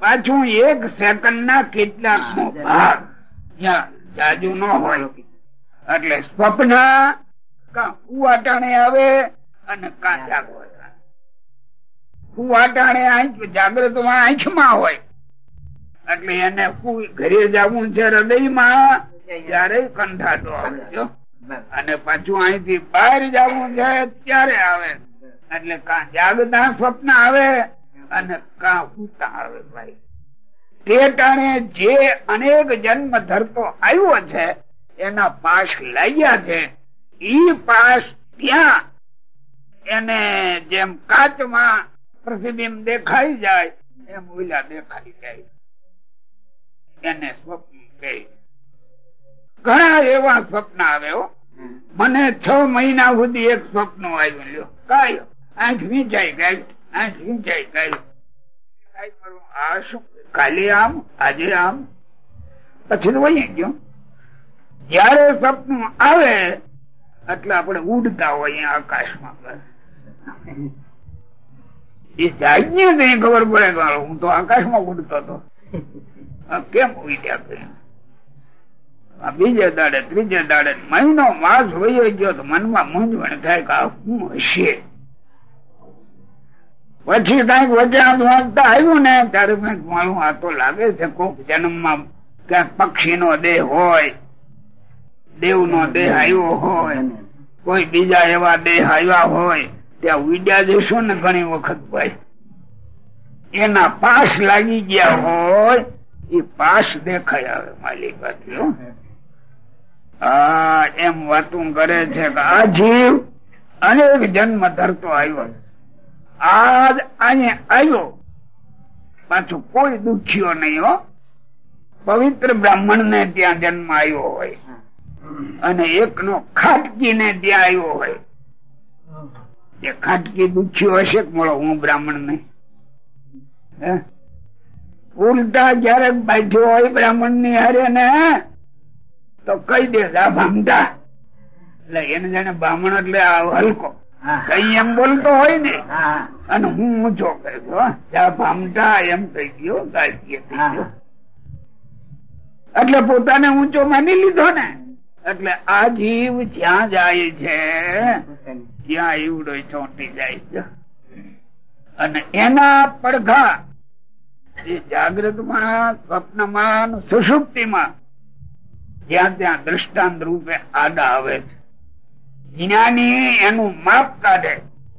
પાછું એક સેકન્ડ ના કેટલાક ભાગ જાજુ ન હોય. એટલે સ્વપ્ન કુવાટાણે આવે અને કાચા કુવાટાણે આંખ જાગ્રતમાં આંખમાં હોય. એટલે એને ઘરે જવું છે હૃદયમાં ત્યારે કંઠાટો આવે. અને પાછું અહીંથી બહાર જવું છે ત્યારે આવે. એટલે કા જાગતા સ્વપ્ન આવે અને કા ઉતા આવે ભાઈ. તે ટાણે જે અનેક જન્મ ધરતો આવ્યો છે એના પાસ લાગ્યા છે ઈ પાસ ત્યાં એને જેમ કાચમાં પ્રતિબિંબ દેખાઈ જાય એમ ઓલા દેખાઈ જાય. એને સ્વપ્ન કહે. ઘણા એવા સ્વપ્ન આવ્યો મને છ મહિના સુધી એક સ્વપ્ન આવ્યું લ્યો. કાયો આંખ વીંચાઈ ગઈ. આ જયારે સપનું આવે, એટલે આપણે ઉડતા હોઈએ આકાશમાં. એ જાય ખબર પડે હું તો આકાશમાં ઉડતો હતો. કેમ ઉડ્યા કે આ બીજે દાડે, ત્રીજે દાડે મહિનો માસ વયો ગયો તો મનમાં મૂંઝવણ થાય કે આ શું હશે? પછી કંઈક આમ વાંચતા આવ્યું ને ત્યારે કંઈક મારું આ તો લાગે છે કોક જન્મમાં ક્યાંક પક્ષી નો દેહ હોય દેવ નો દેહ આવ્યો હોય, કોઈ બીજા એવા દેહ આવ્યા હોય, ત્યાં ઉડ્યા જઈશું ને ઘણી વખત ભાઈ એના પાસ લાગી ગયા હોય એ પાસ દેખાય આવે માલિક એમ વાતું કરે છે કે આ જીવ અનેક જન્મ ધરતો આવ્યો છે. આજ અહીંયા આવ્યો પાછું કોઈ દુખ્યો નહીં, હો. પવિત્ર બ્રાહ્મણ ને ત્યાં જન્મ આવ્યો હોય. અને એક નો ખાટકી ને ત્યાં આવ્યો હોય. એ ખાટકી દુખ્યો હશે મળો હું બ્રાહ્મણ હે? ઉલટા જયારે બાજ્યો હોય બ્રાહ્મણની હારે ને તો કહી દે આ ભામતા એટલે એને જાણે બ્રાહ્મણ એટલે હલકો. કઈ એમ બોલતો હોય ને અને હું ઊંચો કહ્યું ભામટા એમ ગયો થઈ ગયો. એટલે પોતાને ઊંચો માની લીધો ને એટલે આ જીવ જ્યાં જાય છે ત્યાં એવડો ચોંટી જાય છે. અને એના પડઘા એ જાગ્રતમાં સ્વપ્નમાં સુષુપ્તિમાં જ્યાં ત્યાં દ્રષ્ટાંત રૂપે આડા આવે છે. જ્ઞાની એનું માપ કાઢે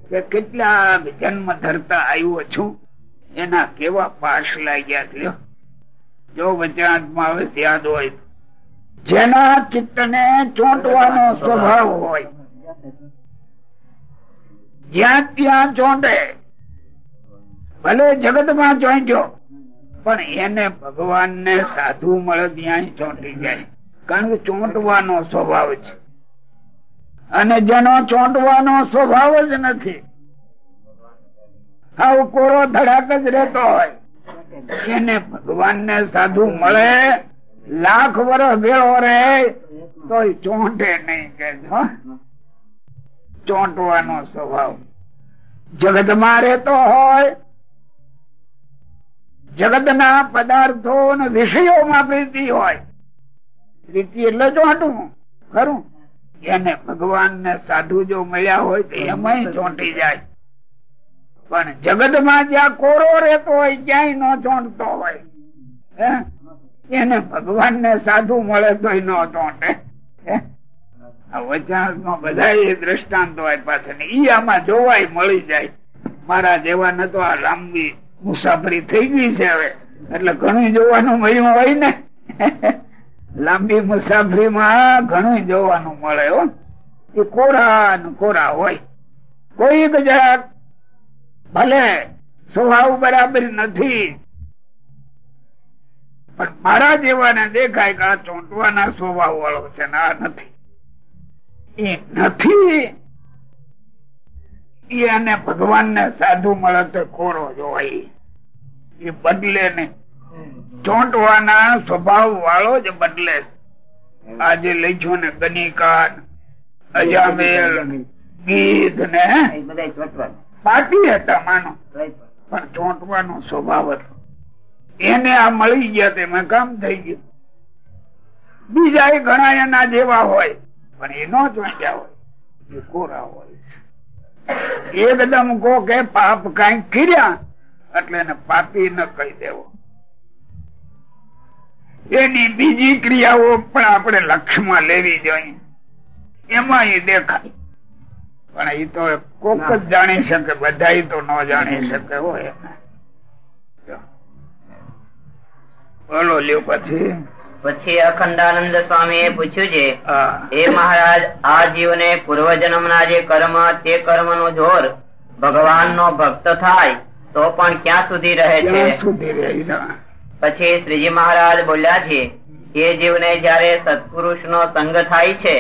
કે કેટલા જન્મ ધરતા આવ્યો છું એના કેવા પાસ લાગ્યા છે. જો વચનાત્મા હવે યાદ હોય. જેના ચિત્તને ચોંટવાનો સ્વભાવ હોય. જ્યાં ત્યાં ચોંટે. ભલે જગતમાં ચોંટ્યો, પણ એને ભગવાન ને સાધુ મળે ત્યાં ચોંટી જાય. કારણ કે ચોંટવાનો સ્વભાવ છે. અને જેનો ચોંટવાનો સ્વભાવ જ નથી. આવ કોરો ધડાક જ રહેતો હોય. એને ભગવાન ને સાધુ મળે, લાખ વર્ષ ભેળો રહે તો ચોંટે નહીં કે ચોંટવાનો સ્વભાવ. જગતમાં રહેતો હોય, જગતના પદાર્થો અને વિષયોમાં પ્રીતિ હોય. પ્રીતિ એટલે ચોંટવું, ખરું? એને ભગવાન ને સાધુ જો મળ્યા હોય તો એમાં ચોંટી જાય. પણ જગતમાં જ્યાં કોરો રહેતો હોય, ક્યાંય ન ચોંટતો હોય? એને ભગવાન ને સાધુ મળે તો ન ચોંટે. વચનાત્મા બધા એ દ્રષ્ટાંતો આપ્યા છે ઈ આમાં જોવાય મળી જાય. મારા જેવા ને તો આ લાંબી મુસાફરી થઈ ગઈ છે હવે. એટલે ઘણું જોવાનું મહિમા હોય ને. લાંબી મુસાફરીમાં ઘણું જોવાનું મળે, હો. એ કોરા કોરા હોય. કોઈક જરાક ભલે સ્વભાવ બરાબર નથી. પણ મારા જેવાને દેખાય કે આ ચોંટવાના સ્વભાવ વાળો છે ને આ નથી. એ નથી. ભગવાન ને સાધુ મળે તો કોરો જોવાય એ બદલે ને ચોંટવાના સ્વભાવ વાળો જ બદલે આજે લઈશું ને ગનિકાર અજામેલ ગીધ ને પાટી હતા માનો. પણ ચોંટવાનો સ્વભાવ હતો. એને આ મળી ગયા તેમાં કામ થઈ ગયું. બીજા એ ઘણા એના જેવા હોય પણ એ નો ચોંટ્યા હોય. એ કોરા હોય એકદમ કો કે પાપ કઈ કર્યા એટલે એને પાપી ન કહી દેવો. એની બીજી ક્રિયાઓ પણ આપણે લક્ષમાં લેવી જોઈએ. એમાં એ દેખાય. પણ એ તો કોક જ જાણી શકે બધા તો ન જાણી શકે હોય બોલો લ્યો પછી.
પછી અખંડાનંદ સ્વામી એ પૂછ્યું છે
હા.
મહારાજ આ જીવને પૂર્વજન્મના જે કર્મ તે કર્મ નો જોર ભગવાન નો ભક્ત થાય તો પણ ક્યાં સુધી રહે છે?
સુધી રહે છે?
પછી શ્રીજી મહારાજ બોલ્યા છે એ જીવને જયારે સત્પુરુષ નો સંગ થાય છે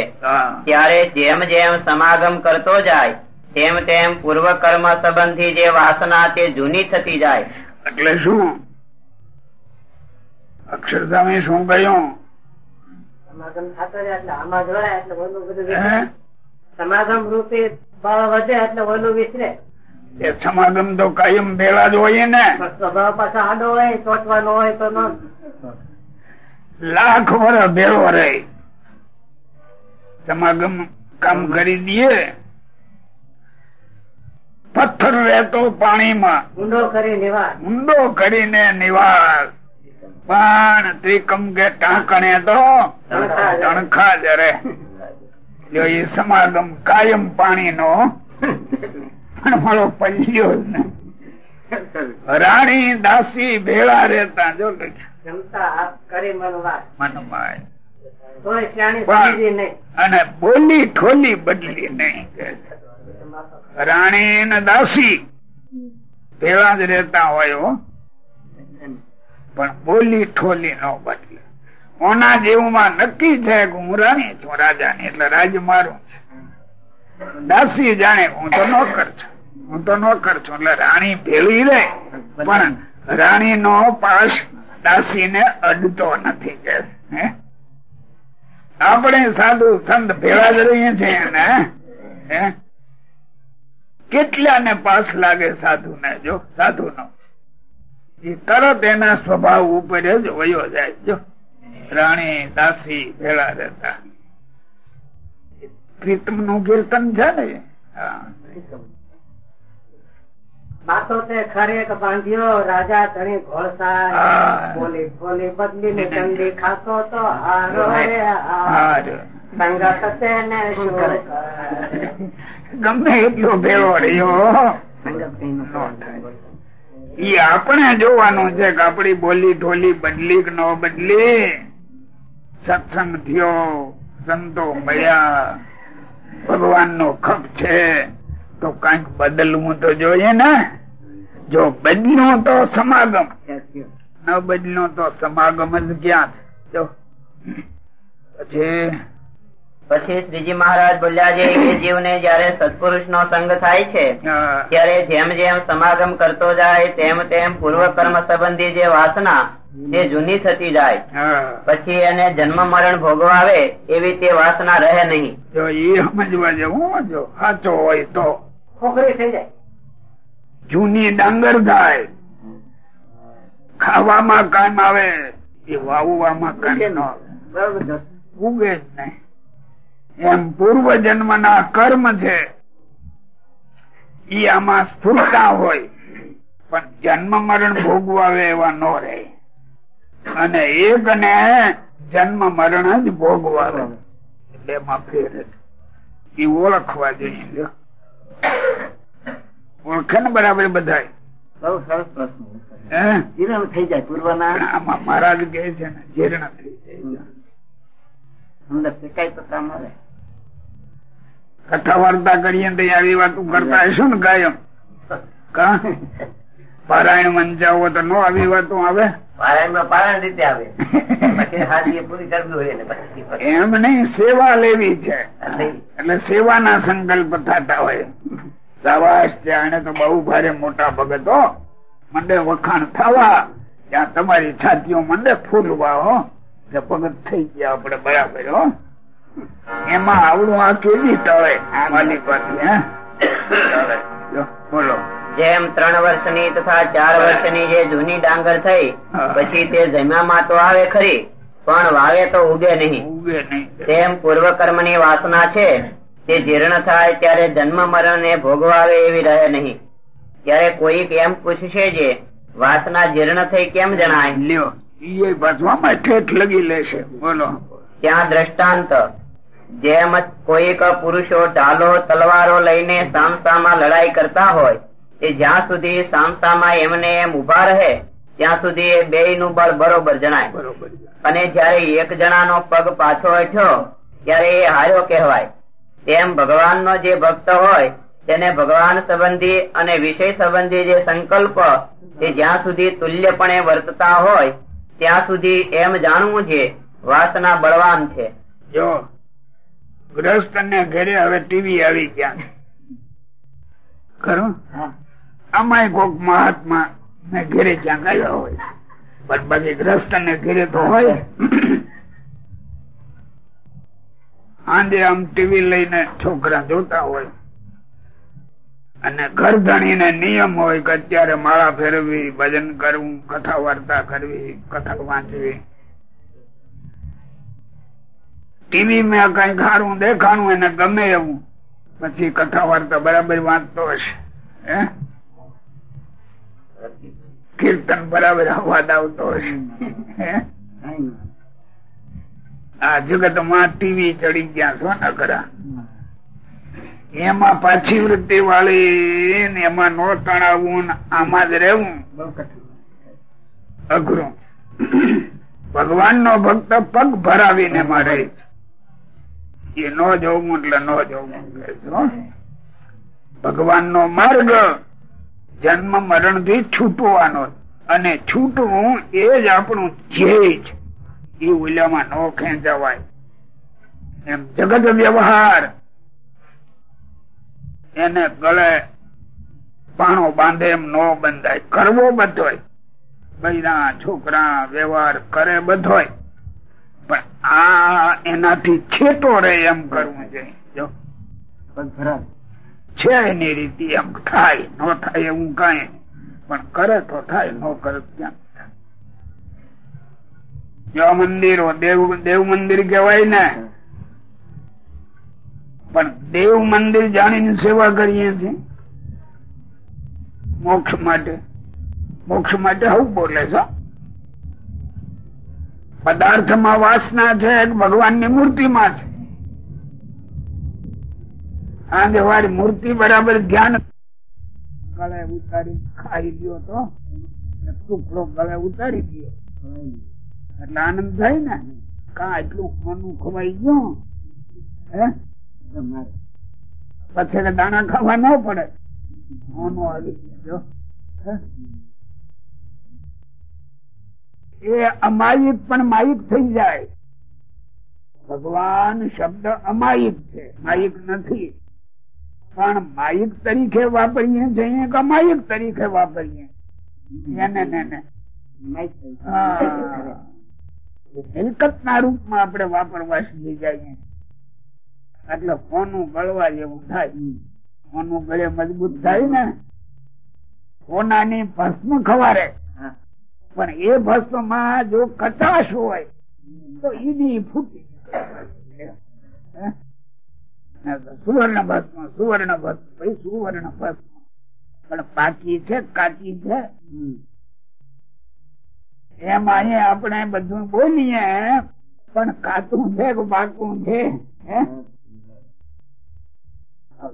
ત્યારે જેમ જેમ સમાગમ કરતો જાય તેમ તેમ પૂર્વ કર્મ સંબંધી જે વાસના તે જૂની થતી જાય.
એટલે શું? અક્ષરસ્વામી શું કહ્યું?
સમાગમ થતો જાય એટલે આમાં જોડાય એટલે ઓલું બધું સમાગમ રૂપે બળ વધે એટલે ઓલું વિસરે.
એ સમાગમ તો કાયમ ભેળા જ હોય ને.
પણ સ્વભાવ પાછો આડો હોય ચોટવાનો હોય તો
લાખ વર્ષ ભેળો રહે. સમાગમ કામ કરી દઈએ. પથ્થર રહેતો પાણીમાં.
ઊંડો કરી નિવાસ
ઊંડો કરીને નિવાસ પણ ત્રિકમ કે ટાંકણે તો
તણખા જ.
તણખા જ રહે. જો એ સમાગમ કાયમ પાણીનો પણ મારો પલ્યો જ નહીં. રાણી દાસી ભેળા રહેતા જો અને બોલી ઠોલી બદલી નહીં રાણી ને દાસી ભેળા જ રહેતા હોય હો. પણ બોલી ઠોલી ન બદલે. ઓના જેવું નક્કી છે કે હું રાણી છું રાજાની એટલે રાજ મારું છે. દાસી જાણે, હું તો નોકર છું. હું તો નોકર છું. એટલે રાણી ભેળી રે પણ રાણી નો પાસ દાસી ને અડતો નથી કે આપણે સાધુ સંત ભેળા જ રહીએ છીએ ને કેટલા ને પાસ લાગે સાધુ ને જો સાધુ નો એ તરત એના સ્વભાવ ઉપર જ વયો જાય. જો, રાણી દાસી ભેળા રહેતા. પ્રીતમનું કીર્તન છે ને.
બાતો તે ખરેક બાંધ્યો રાજા ધણી. બોલી બોલી બદલીને ચંડી ખાતો તો હારો રે હાર.
હાર.
સંગત તેને
ગમે એટલો ભેળો રહ્યો.
ન
ઈ આપણે જોવાનું છે કે આપડી બોલી ઢોલી બદલી કે ન બદલી? સત્સંગ થયો સંતો મળ્યા. ભગવાન નો ખપ છે. તો કંઈક બદલવું તો જોઈએ ને? જો બદલ્યું તો સમાગમ. ન બદલ્યું તો સમાગમ જ ક્યાં છે? જો. પછી?
પછી શ્રીજી મહારાજ બોલ્યા છે કે જીવને જયારે સત્પુરુષ નો સંગ થાય છે ત્યારે જેમ જેમ સમાગમ કરતો જાય તેમ તેમ પૂર્વ કર્મ સંબંધી જે વાસના તે જૂની થતી જાય. પછી એને જન્મ મરણ ભોગવાવે એવી તે વાસના રહે નહીં.
જો એ સમજવા જેવું જો સાચો હોય તો.
ખોખરી થઈ જાય.
જૂની ડાંગર થાય. ખાવામાં કામ આવે. એ વાવવામાં કામ ન આવે. ઉગે જ નહીં. એમ પૂર્વ જન્મ ના કર્મ છે. ઈ આમાં સ્ફૂર્તા હોય. પણ જન્મ મરણ ભોગવાવે એવા ન રહે. અને એક ને જન્મ મરણ જ ભોગવાનો બે માં ફેર એ ઓળખવા જોઈએ ઓળખે ને બરાબર બધા
બહુ સરસ પ્રશ્ન જીર્ણ થઈ જાય પૂર્વના.
આમાં મહારાજ કે છે ને જીર્ણ થઈ જાય.
અંદર શીખાય તો કામ આવે.
કથા વાર્તા કરીએ તો આવી વાતો કરતા હશો ને કાયમ. કા? પારાયણ વંચાવો તો નો આવી વાતો આવે.
પારાયણમાં પારાયણ રીતે આવે. *laughs* હાજી પૂરી કરવી હોય ને
એમ નહીં સેવા લેવી છે.
એટલે
સેવાના સંકલ્પ થતા હોય. સાવાસ ત્યાં તો બહુ ભારે મોટા ભગતો મંડે વખાણ થવા ત્યાં તમારી છાતીઓ મંડે ફૂલવા હો. કે ભગત થઈ ગયા આપડે બરાબર હો. એમાં આવડું આ કેવી તળે? માલિક. જો, બોલો.
જેમ ત્રણ વર્ષની તથા ચાર વર્ષની જે જૂની ડાંગર થઈ પછી તે જમ્યામાં તો આવે ખરી પણ વાવે તો ઉગે નહીં. તેમ પૂર્વ કર્મની વાસના છે તે જીર્ણ થાય ત્યારે જન્મ મરણ ને ભોગવાવે એવી રહે નહીં. ત્યારે કોઈ કેમ પૂછશે જે વાસના જીર્ણ થઈ કેમ જણાય?
લ્યો ઠેઠ લગી લેશે. બોલો.
ત્યાં દ્રષ્ટાંત. જેમ કોઈક પુરુષો ઢાલો તલવારો લઈને સામસામાં લડાઈ કરતા હોય તે જ્યાં સુધી સામસામાં એમને એમ ઊભા રહે ત્યાં સુધી એ બે નું બળ બરોબર જણાય.
બરોબર
અને જયારે એક જણાનો પગ પાછો હઠ્યો ત્યારે એ હાર્યો કહેવાય. તેમ ભગવાનનો જે ભક્ત હોય તેને ભગવાન સંબંધી અને વિષય સંબંધી જે સંકલ્પ તે જ્યાં સુધી તુલ્યપણે વર્તતા હોય ત્યાં સુધી એમ જાણવું છે વાસના બળવાન છે.
જો ગ્રસ્ત ને ઘરે હવે ટીવી આવી ગયા. ખરું આમાં કોક મહાત્મા ને ઘેરે ક્યાં ગયો હોય. પણ બધી ગ્રસ્ત ને ઘેરે તો હોય. આંધે આમ ટીવી લઈને છોકરા જોતા હોય. અને ઘર ધણીને નિયમ હોય કે અત્યારે માળા ફેરવી ભજન કરવું, કથા વાર્તા કરવી, કથા વાંચવી. ટીવી માં કઈ ખારું દેખાણું એને ગમે એવું. પછી કથા વાર્તા બરાબર વાંચતો હશે. હે? કીર્તન બરાબર અવાજ આવતો હશે. આ જગતમાં ટીવી ચડી ગયા સોના ખરા? એમાં પાછી વૃત્તિ વાળી એમાં નો તણાવવું આમાં જ રહેવું. અઘરું. ભગવાન નો ભક્ત પગ ભરાવીને મારે. એ ન જોવું એટલે ન જોવું ભગવાન નો માર્ગ જન્મ મરણથી છૂટવાનો અને છૂટવું એ જ આપણું ધ્યેય છે. એ ઓલામાં ન ખેંચાવાય. એમ જગત વ્યવહાર. એને ગળે પાણો બાંધે એમ નો બંધાય. કરવો બધોય. બૈરા છોકરા વ્યવહાર કરે બધોય. પણ આ એનાથી છેટો રહે એમ કરવું જોઈએ જો. છે એની રીતે એમ થાય. ન થાય એવું કઈ. પણ કરે તો થાય, ન કરે ક્યાં? જો મંદિરો, દેવ દેવ મંદિર કહેવાય ને. પણ દેવ મંદિર જાણીને સેવા કરીએ છીએ. મોક્ષ માટે. મોક્ષ માટે હું બોલે છો. પદાર્થમાં વાસના છે ભગવાનની મૂર્તિમાં છે. આ વારી મૂર્તિ બરાબર ધ્યાન ગળે ઉતારી ખાઈ ગયો તો ટુકડો ગળે ઉતારી ગયો. એટલે આનંદ થાય ને? કા એટલું મનું ખવાઈ ગયું? હે? પછી દાણા ખાવા ન પડે. મોનું આવી ગયો. એ અમાયિક પણ માયિક થઈ જાય. ભગવાન શબ્દ અમાયિક છે. માયિક નથી. પણ માયક તરીકે વાપરીએ જઈએ કે માયક તરીકે વાપરીએ. મિલકત ના રૂપમાં આપણે વાપરવા સુધી જઈએ. એટલે કોનું ગળવા જેવું થાય. કોનું ગળે મજબૂત થાય ને કોનાની ભસ્મ ખવારે. પણ એ ભસ્મમાં જો કચાશ હોય તો ઈની ફૂટી. હે? સુવર્ણ ભસ્મ સુવર્ણ ભસ્મ ભાઈ સુવર્ણ ભસ્મ પણ પાકી છે કાચી છે? એમાં આપણે બધું બોલીએ પણ કાચું છે કે પાકું છે?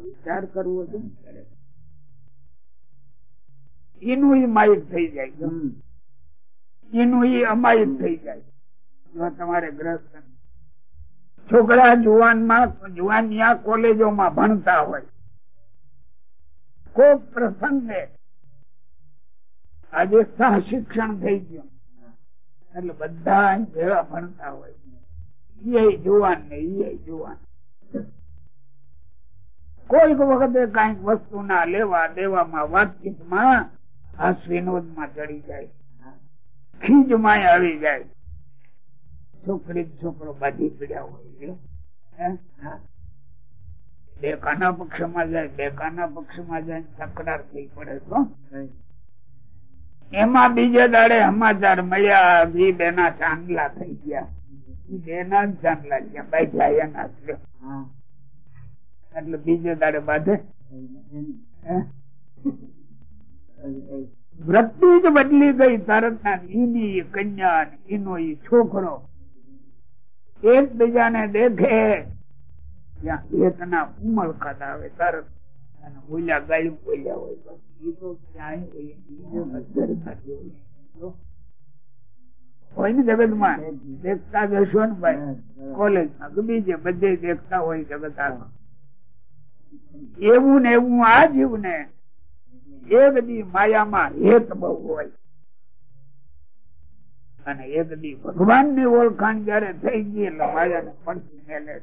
વિચાર કરવો શું ને. એનું ઈ માયક થઈ જાય. એનું અમાયક થઈ જાય. જો તમારે ગ્રસ્ત છોકરા જુવાનમાં, જુવાનિયા કોલેજોમાં ભણતા હોય. કોક પ્રસંગે આજે સહ શિક્ષણ થઈ ગયું. એટલે બધા ભેગા ભણતા હોય. એ જુવાન ને એ જુવાન. કોઈક વખતે કંઈક વસ્તુ ના લેવા દેવામાં વાતચીતમાં હાસ વિનોદમાં ચડી જાય. ખીજમાં આવી જાય. છોકરી છોકરો બાંધી પીડ્યા હોય. હે? બે કાના પક્ષમાં જાય બે કાના પક્ષમાં જાય તકરાર થઈ પડે તો એમાં બીજે દાડે સમાચાર મળ્યા બી બેના ચાંદલા થઈ ગયા બેના જ ચાંદલા ગયા ભાઈ એના. એટલે બીજે દાડે બાંધે? વૃત્તિ જ બદલી ગઈ તરત ના એની કન્યા એનો ઈ છોકરો એકબીજાને દેખે ત્યાં એકના ઉમળ આવે તરત અને બોલ્યા ગાયું બોલ્યા હોય. ઈ તો ક્યાંય હોય. એ ને જગતમાં દેખતા જશો ને ભાઈ કોલેજમાં બીજે બધે દેખતા હોય જગત. એવું ને એવું, આ જીવ ને એક દી માયામાં હેત બહુ હોય અને એક દી ભગવાનની ઓળખાણ જયારે થઈ ગઈ એટલે માયા ને પડતી મેલે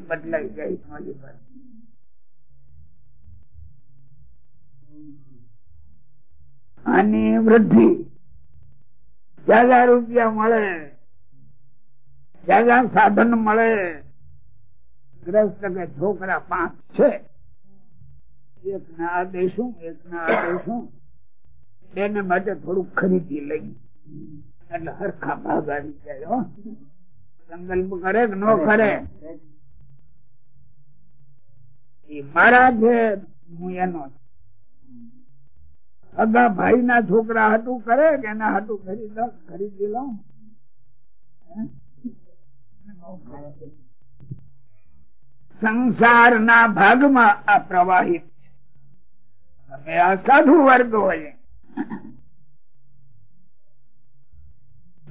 બદલાઈ જાય આની વૃદ્ધિ જ્યાં રૂપિયા મળે જ્યાં સાધન મળે. ગ્રસ્ત કે છોકરા પાંચ છે. એક ના આદેશું દેશું એક ના આ બેને માટે થોડુંક ખરીદી લઈ. એટલે હરખા ભાગ આવી જાય સંકલ્પ કરે કે ન કરે? મારા છે હું એનો અગા ભાઈ ના છોકરા હાટું કરે કે એના હાટું ખરીદ ખરીદી લઉં? સંસાર ના ભાગમાં આ પ્રવાહિત છે. અમે આ સાધુ વર્ગ હોય.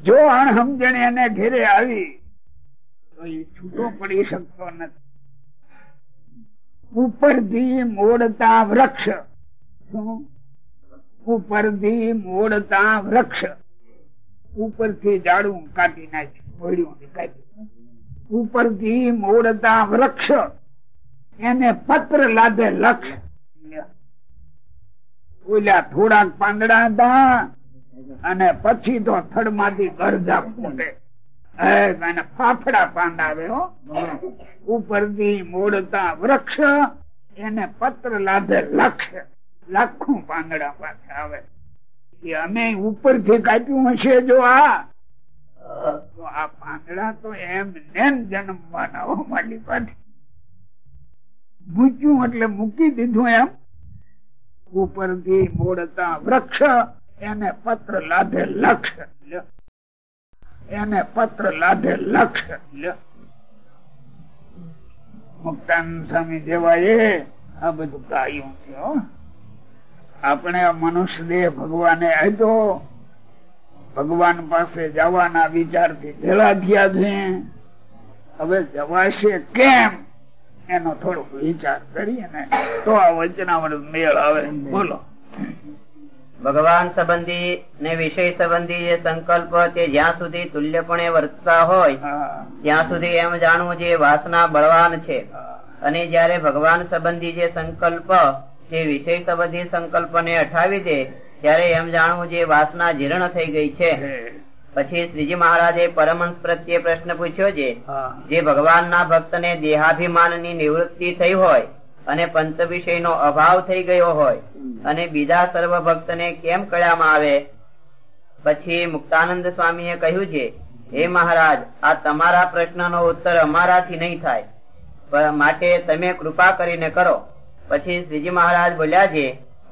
જો અણસમજણ એને ઘેરે આવી, તો એ છૂટો પડી શકતો નથી. ઉપરથી મોડતા વૃક્ષ. ઉપરથી મોડતા વૃક્ષ. ઉપરથી ઝાડું કાઢી નાખ્યું ઉપરથી મોડતા વૃક્ષ. એને પત્ર લાદે લક્ષ. ઓલા થોડાક પાંદડા હતા. અને પછી તો થડમાંથી ગરજા ફૂટે. અને ફાફડા પાંડાવે હો. ઉપરથી મોડતા વૃક્ષ, એને પત્ર લાધે લક્ષ લાખું પાંદડા પાછા આવે. એ અમે ઉપરથી કાપ્યું હશે જો આ. તો આ પાંદડા તો એમ નેમ જન્મવાના હો મારી પાસે. મૂક્યું એટલે મૂકી દીધું એમ. ઉપરથી મોડતા વૃક્ષ, એને પત્ર લાધે લક્ષ. એને પત્ર લાધે લક્ષ. મુક્તાન સ્વામી જેવા એ આ બધું ગાયું છે આપણે મનુષ્ય દેહ ભગવાને આપ્યો. ભગવાન પાસે જવાના વિચારથી ભેળા થયા છે. હવે જવાશે કેમ? એનો થોડોક વિચાર કરીએ ને તો આ વચનામૃત મેળ આવે. બોલો.
ભગવાન સંબંધી ને વિષય સંબંધી જે સંકલ્પ તે જ્યાં સુધી તુલ્યપણે વર્તતા હોય ત્યાં સુધી એમ જાણવું જે વાસના બળવાન છે. અને જયારે ભગવાન સંબંધી જે સંકલ્પ તે વિષય સંબંધી સંકલ્પને અઠાવી દે ત્યારે એમ જાણવું જે વાસના જીર્ણ થઈ ગઈ છે. પછી શ્રીજી મહારાજે પરમહંસ પ્રત્યે પ્રશ્ન પૂછ્યો છે જે ભગવાનના ભક્તને દેહાભિમાનની નિવૃત્તિ થઈ હોય અને પંચ વિષયનો અભાવ થઈ ગયો હોય અને બીજા સર્વ ભક્તને કેમ કળ્યામાં આવે? પછી મુક્તાનંદ સ્વામીએ કહ્યું છે હે મહારાજ આ તમારા પ્રશ્નનો ઉત્તર અમારાથી નહીં થાય. માટે તમે કૃપા કરીને કરો. પછી શ્રીજી મહારાજ બોલ્યા છે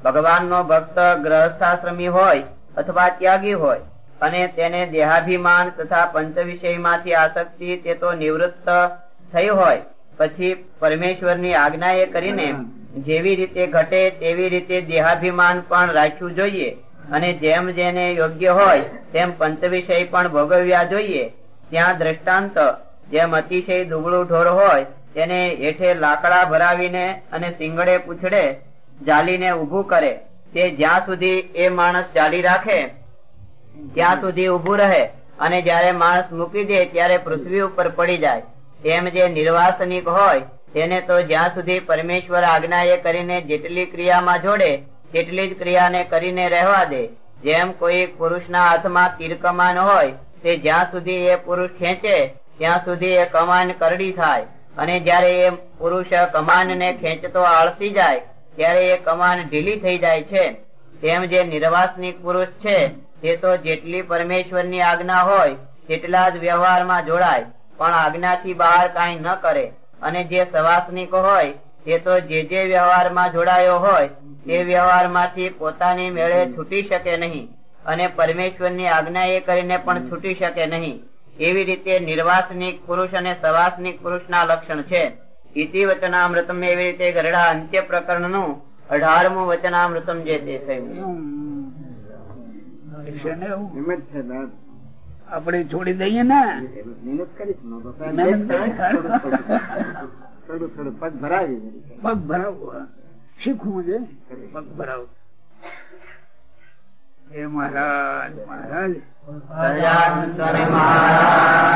ભગવાનનો ભક્ત ગ્રહસ્થાશ્રમી હોય અથવા ત્યાગી હોય અને તેને દેહાભિમાન તથા પંચ વિષયમાંથી આસક્તિ તે તો નિવૃત્ત થઈ હોય. પછી પરમેશ્વરની આજ્ઞા એ કરીને જેવી રીતે ઘટે તેવી રીતે દેહાભિમાન પણ રાખવું જોઈએ. અને જેમ જેને યોગ્ય હોય તેમ પંચ વિષય પણ ભોગવ્યા જોઈએ. ત્યાં દ્રષ્ટાંત જેમ અતિશય દુબળું ઢોર હોય તેને હેઠે લાકડા ભરાવીને અને સિંગડે પૂછડે જાલીને ઊભું કરે. તે જ્યાં સુધી એ માણસ ચાલી રાખે ત્યાં સુધી ઉભું રહે અને જયારે માણસ મૂકી દે ત્યારે પૃથ્વી ઉપર પડી જાય. તેમ જે નિર્વાસનિક હોય, તેને તો જ્યાં સુધી પરમેશ્વર આજ્ઞા એ કરીને જેટલી ક્રિયામાં જોડે, તેટલી જ ક્રિયાને કરીને રહેવા દે. જેમ કોઈ પુરુષના હાથમાં તીર હોય, તે જ્યાં સુધી એ પુરુષ ખેંચે, ત્યાં સુધી એ કમાન કરડી થાય. અને જ્યારે એ પુરુષ કમાન ને ખેંચતો આળસી જાય, ત્યારે એ કમાન ઢીલી થઈ જાય છે. તેમ જે નિર્વાસનિક પુરુષ છે તે તો જેટલી પરમેશ્વરની આજ્ઞા હોય, તેટલા જ વ્યવહારમાં જોડાય. પણ આજ્ઞાથી બહાર કાંઈ ન કરે. અને જે સવાસનિક હોય, તે તો જે જે વ્યવહારમાં જોડાયો હોય, તે વ્યવહારમાંથી પોતાની મેળે છૂટી શકે નહીં. અને પરમેશ્વરની આજ્ઞા એ કરીને પણ છૂટી શકે નહીં. એવી રીતે નિર્વાસનિક પુરુષ અને સવાસનિક પુરુષના લક્ષણ છે. ઇતિ વચનામૃતમ એવી રીતે ગરડા અંત્ય પ્રકરણનું અઢારમું વચનામૃતમ જે તે થયું.
આપડે છોડી દઈએ ને.
પગ ભરાવી
પગ ભરાવું. શીખવું છે. પગ ભરાવું. હે મહારાજ મહારાજ.
મહારાજ.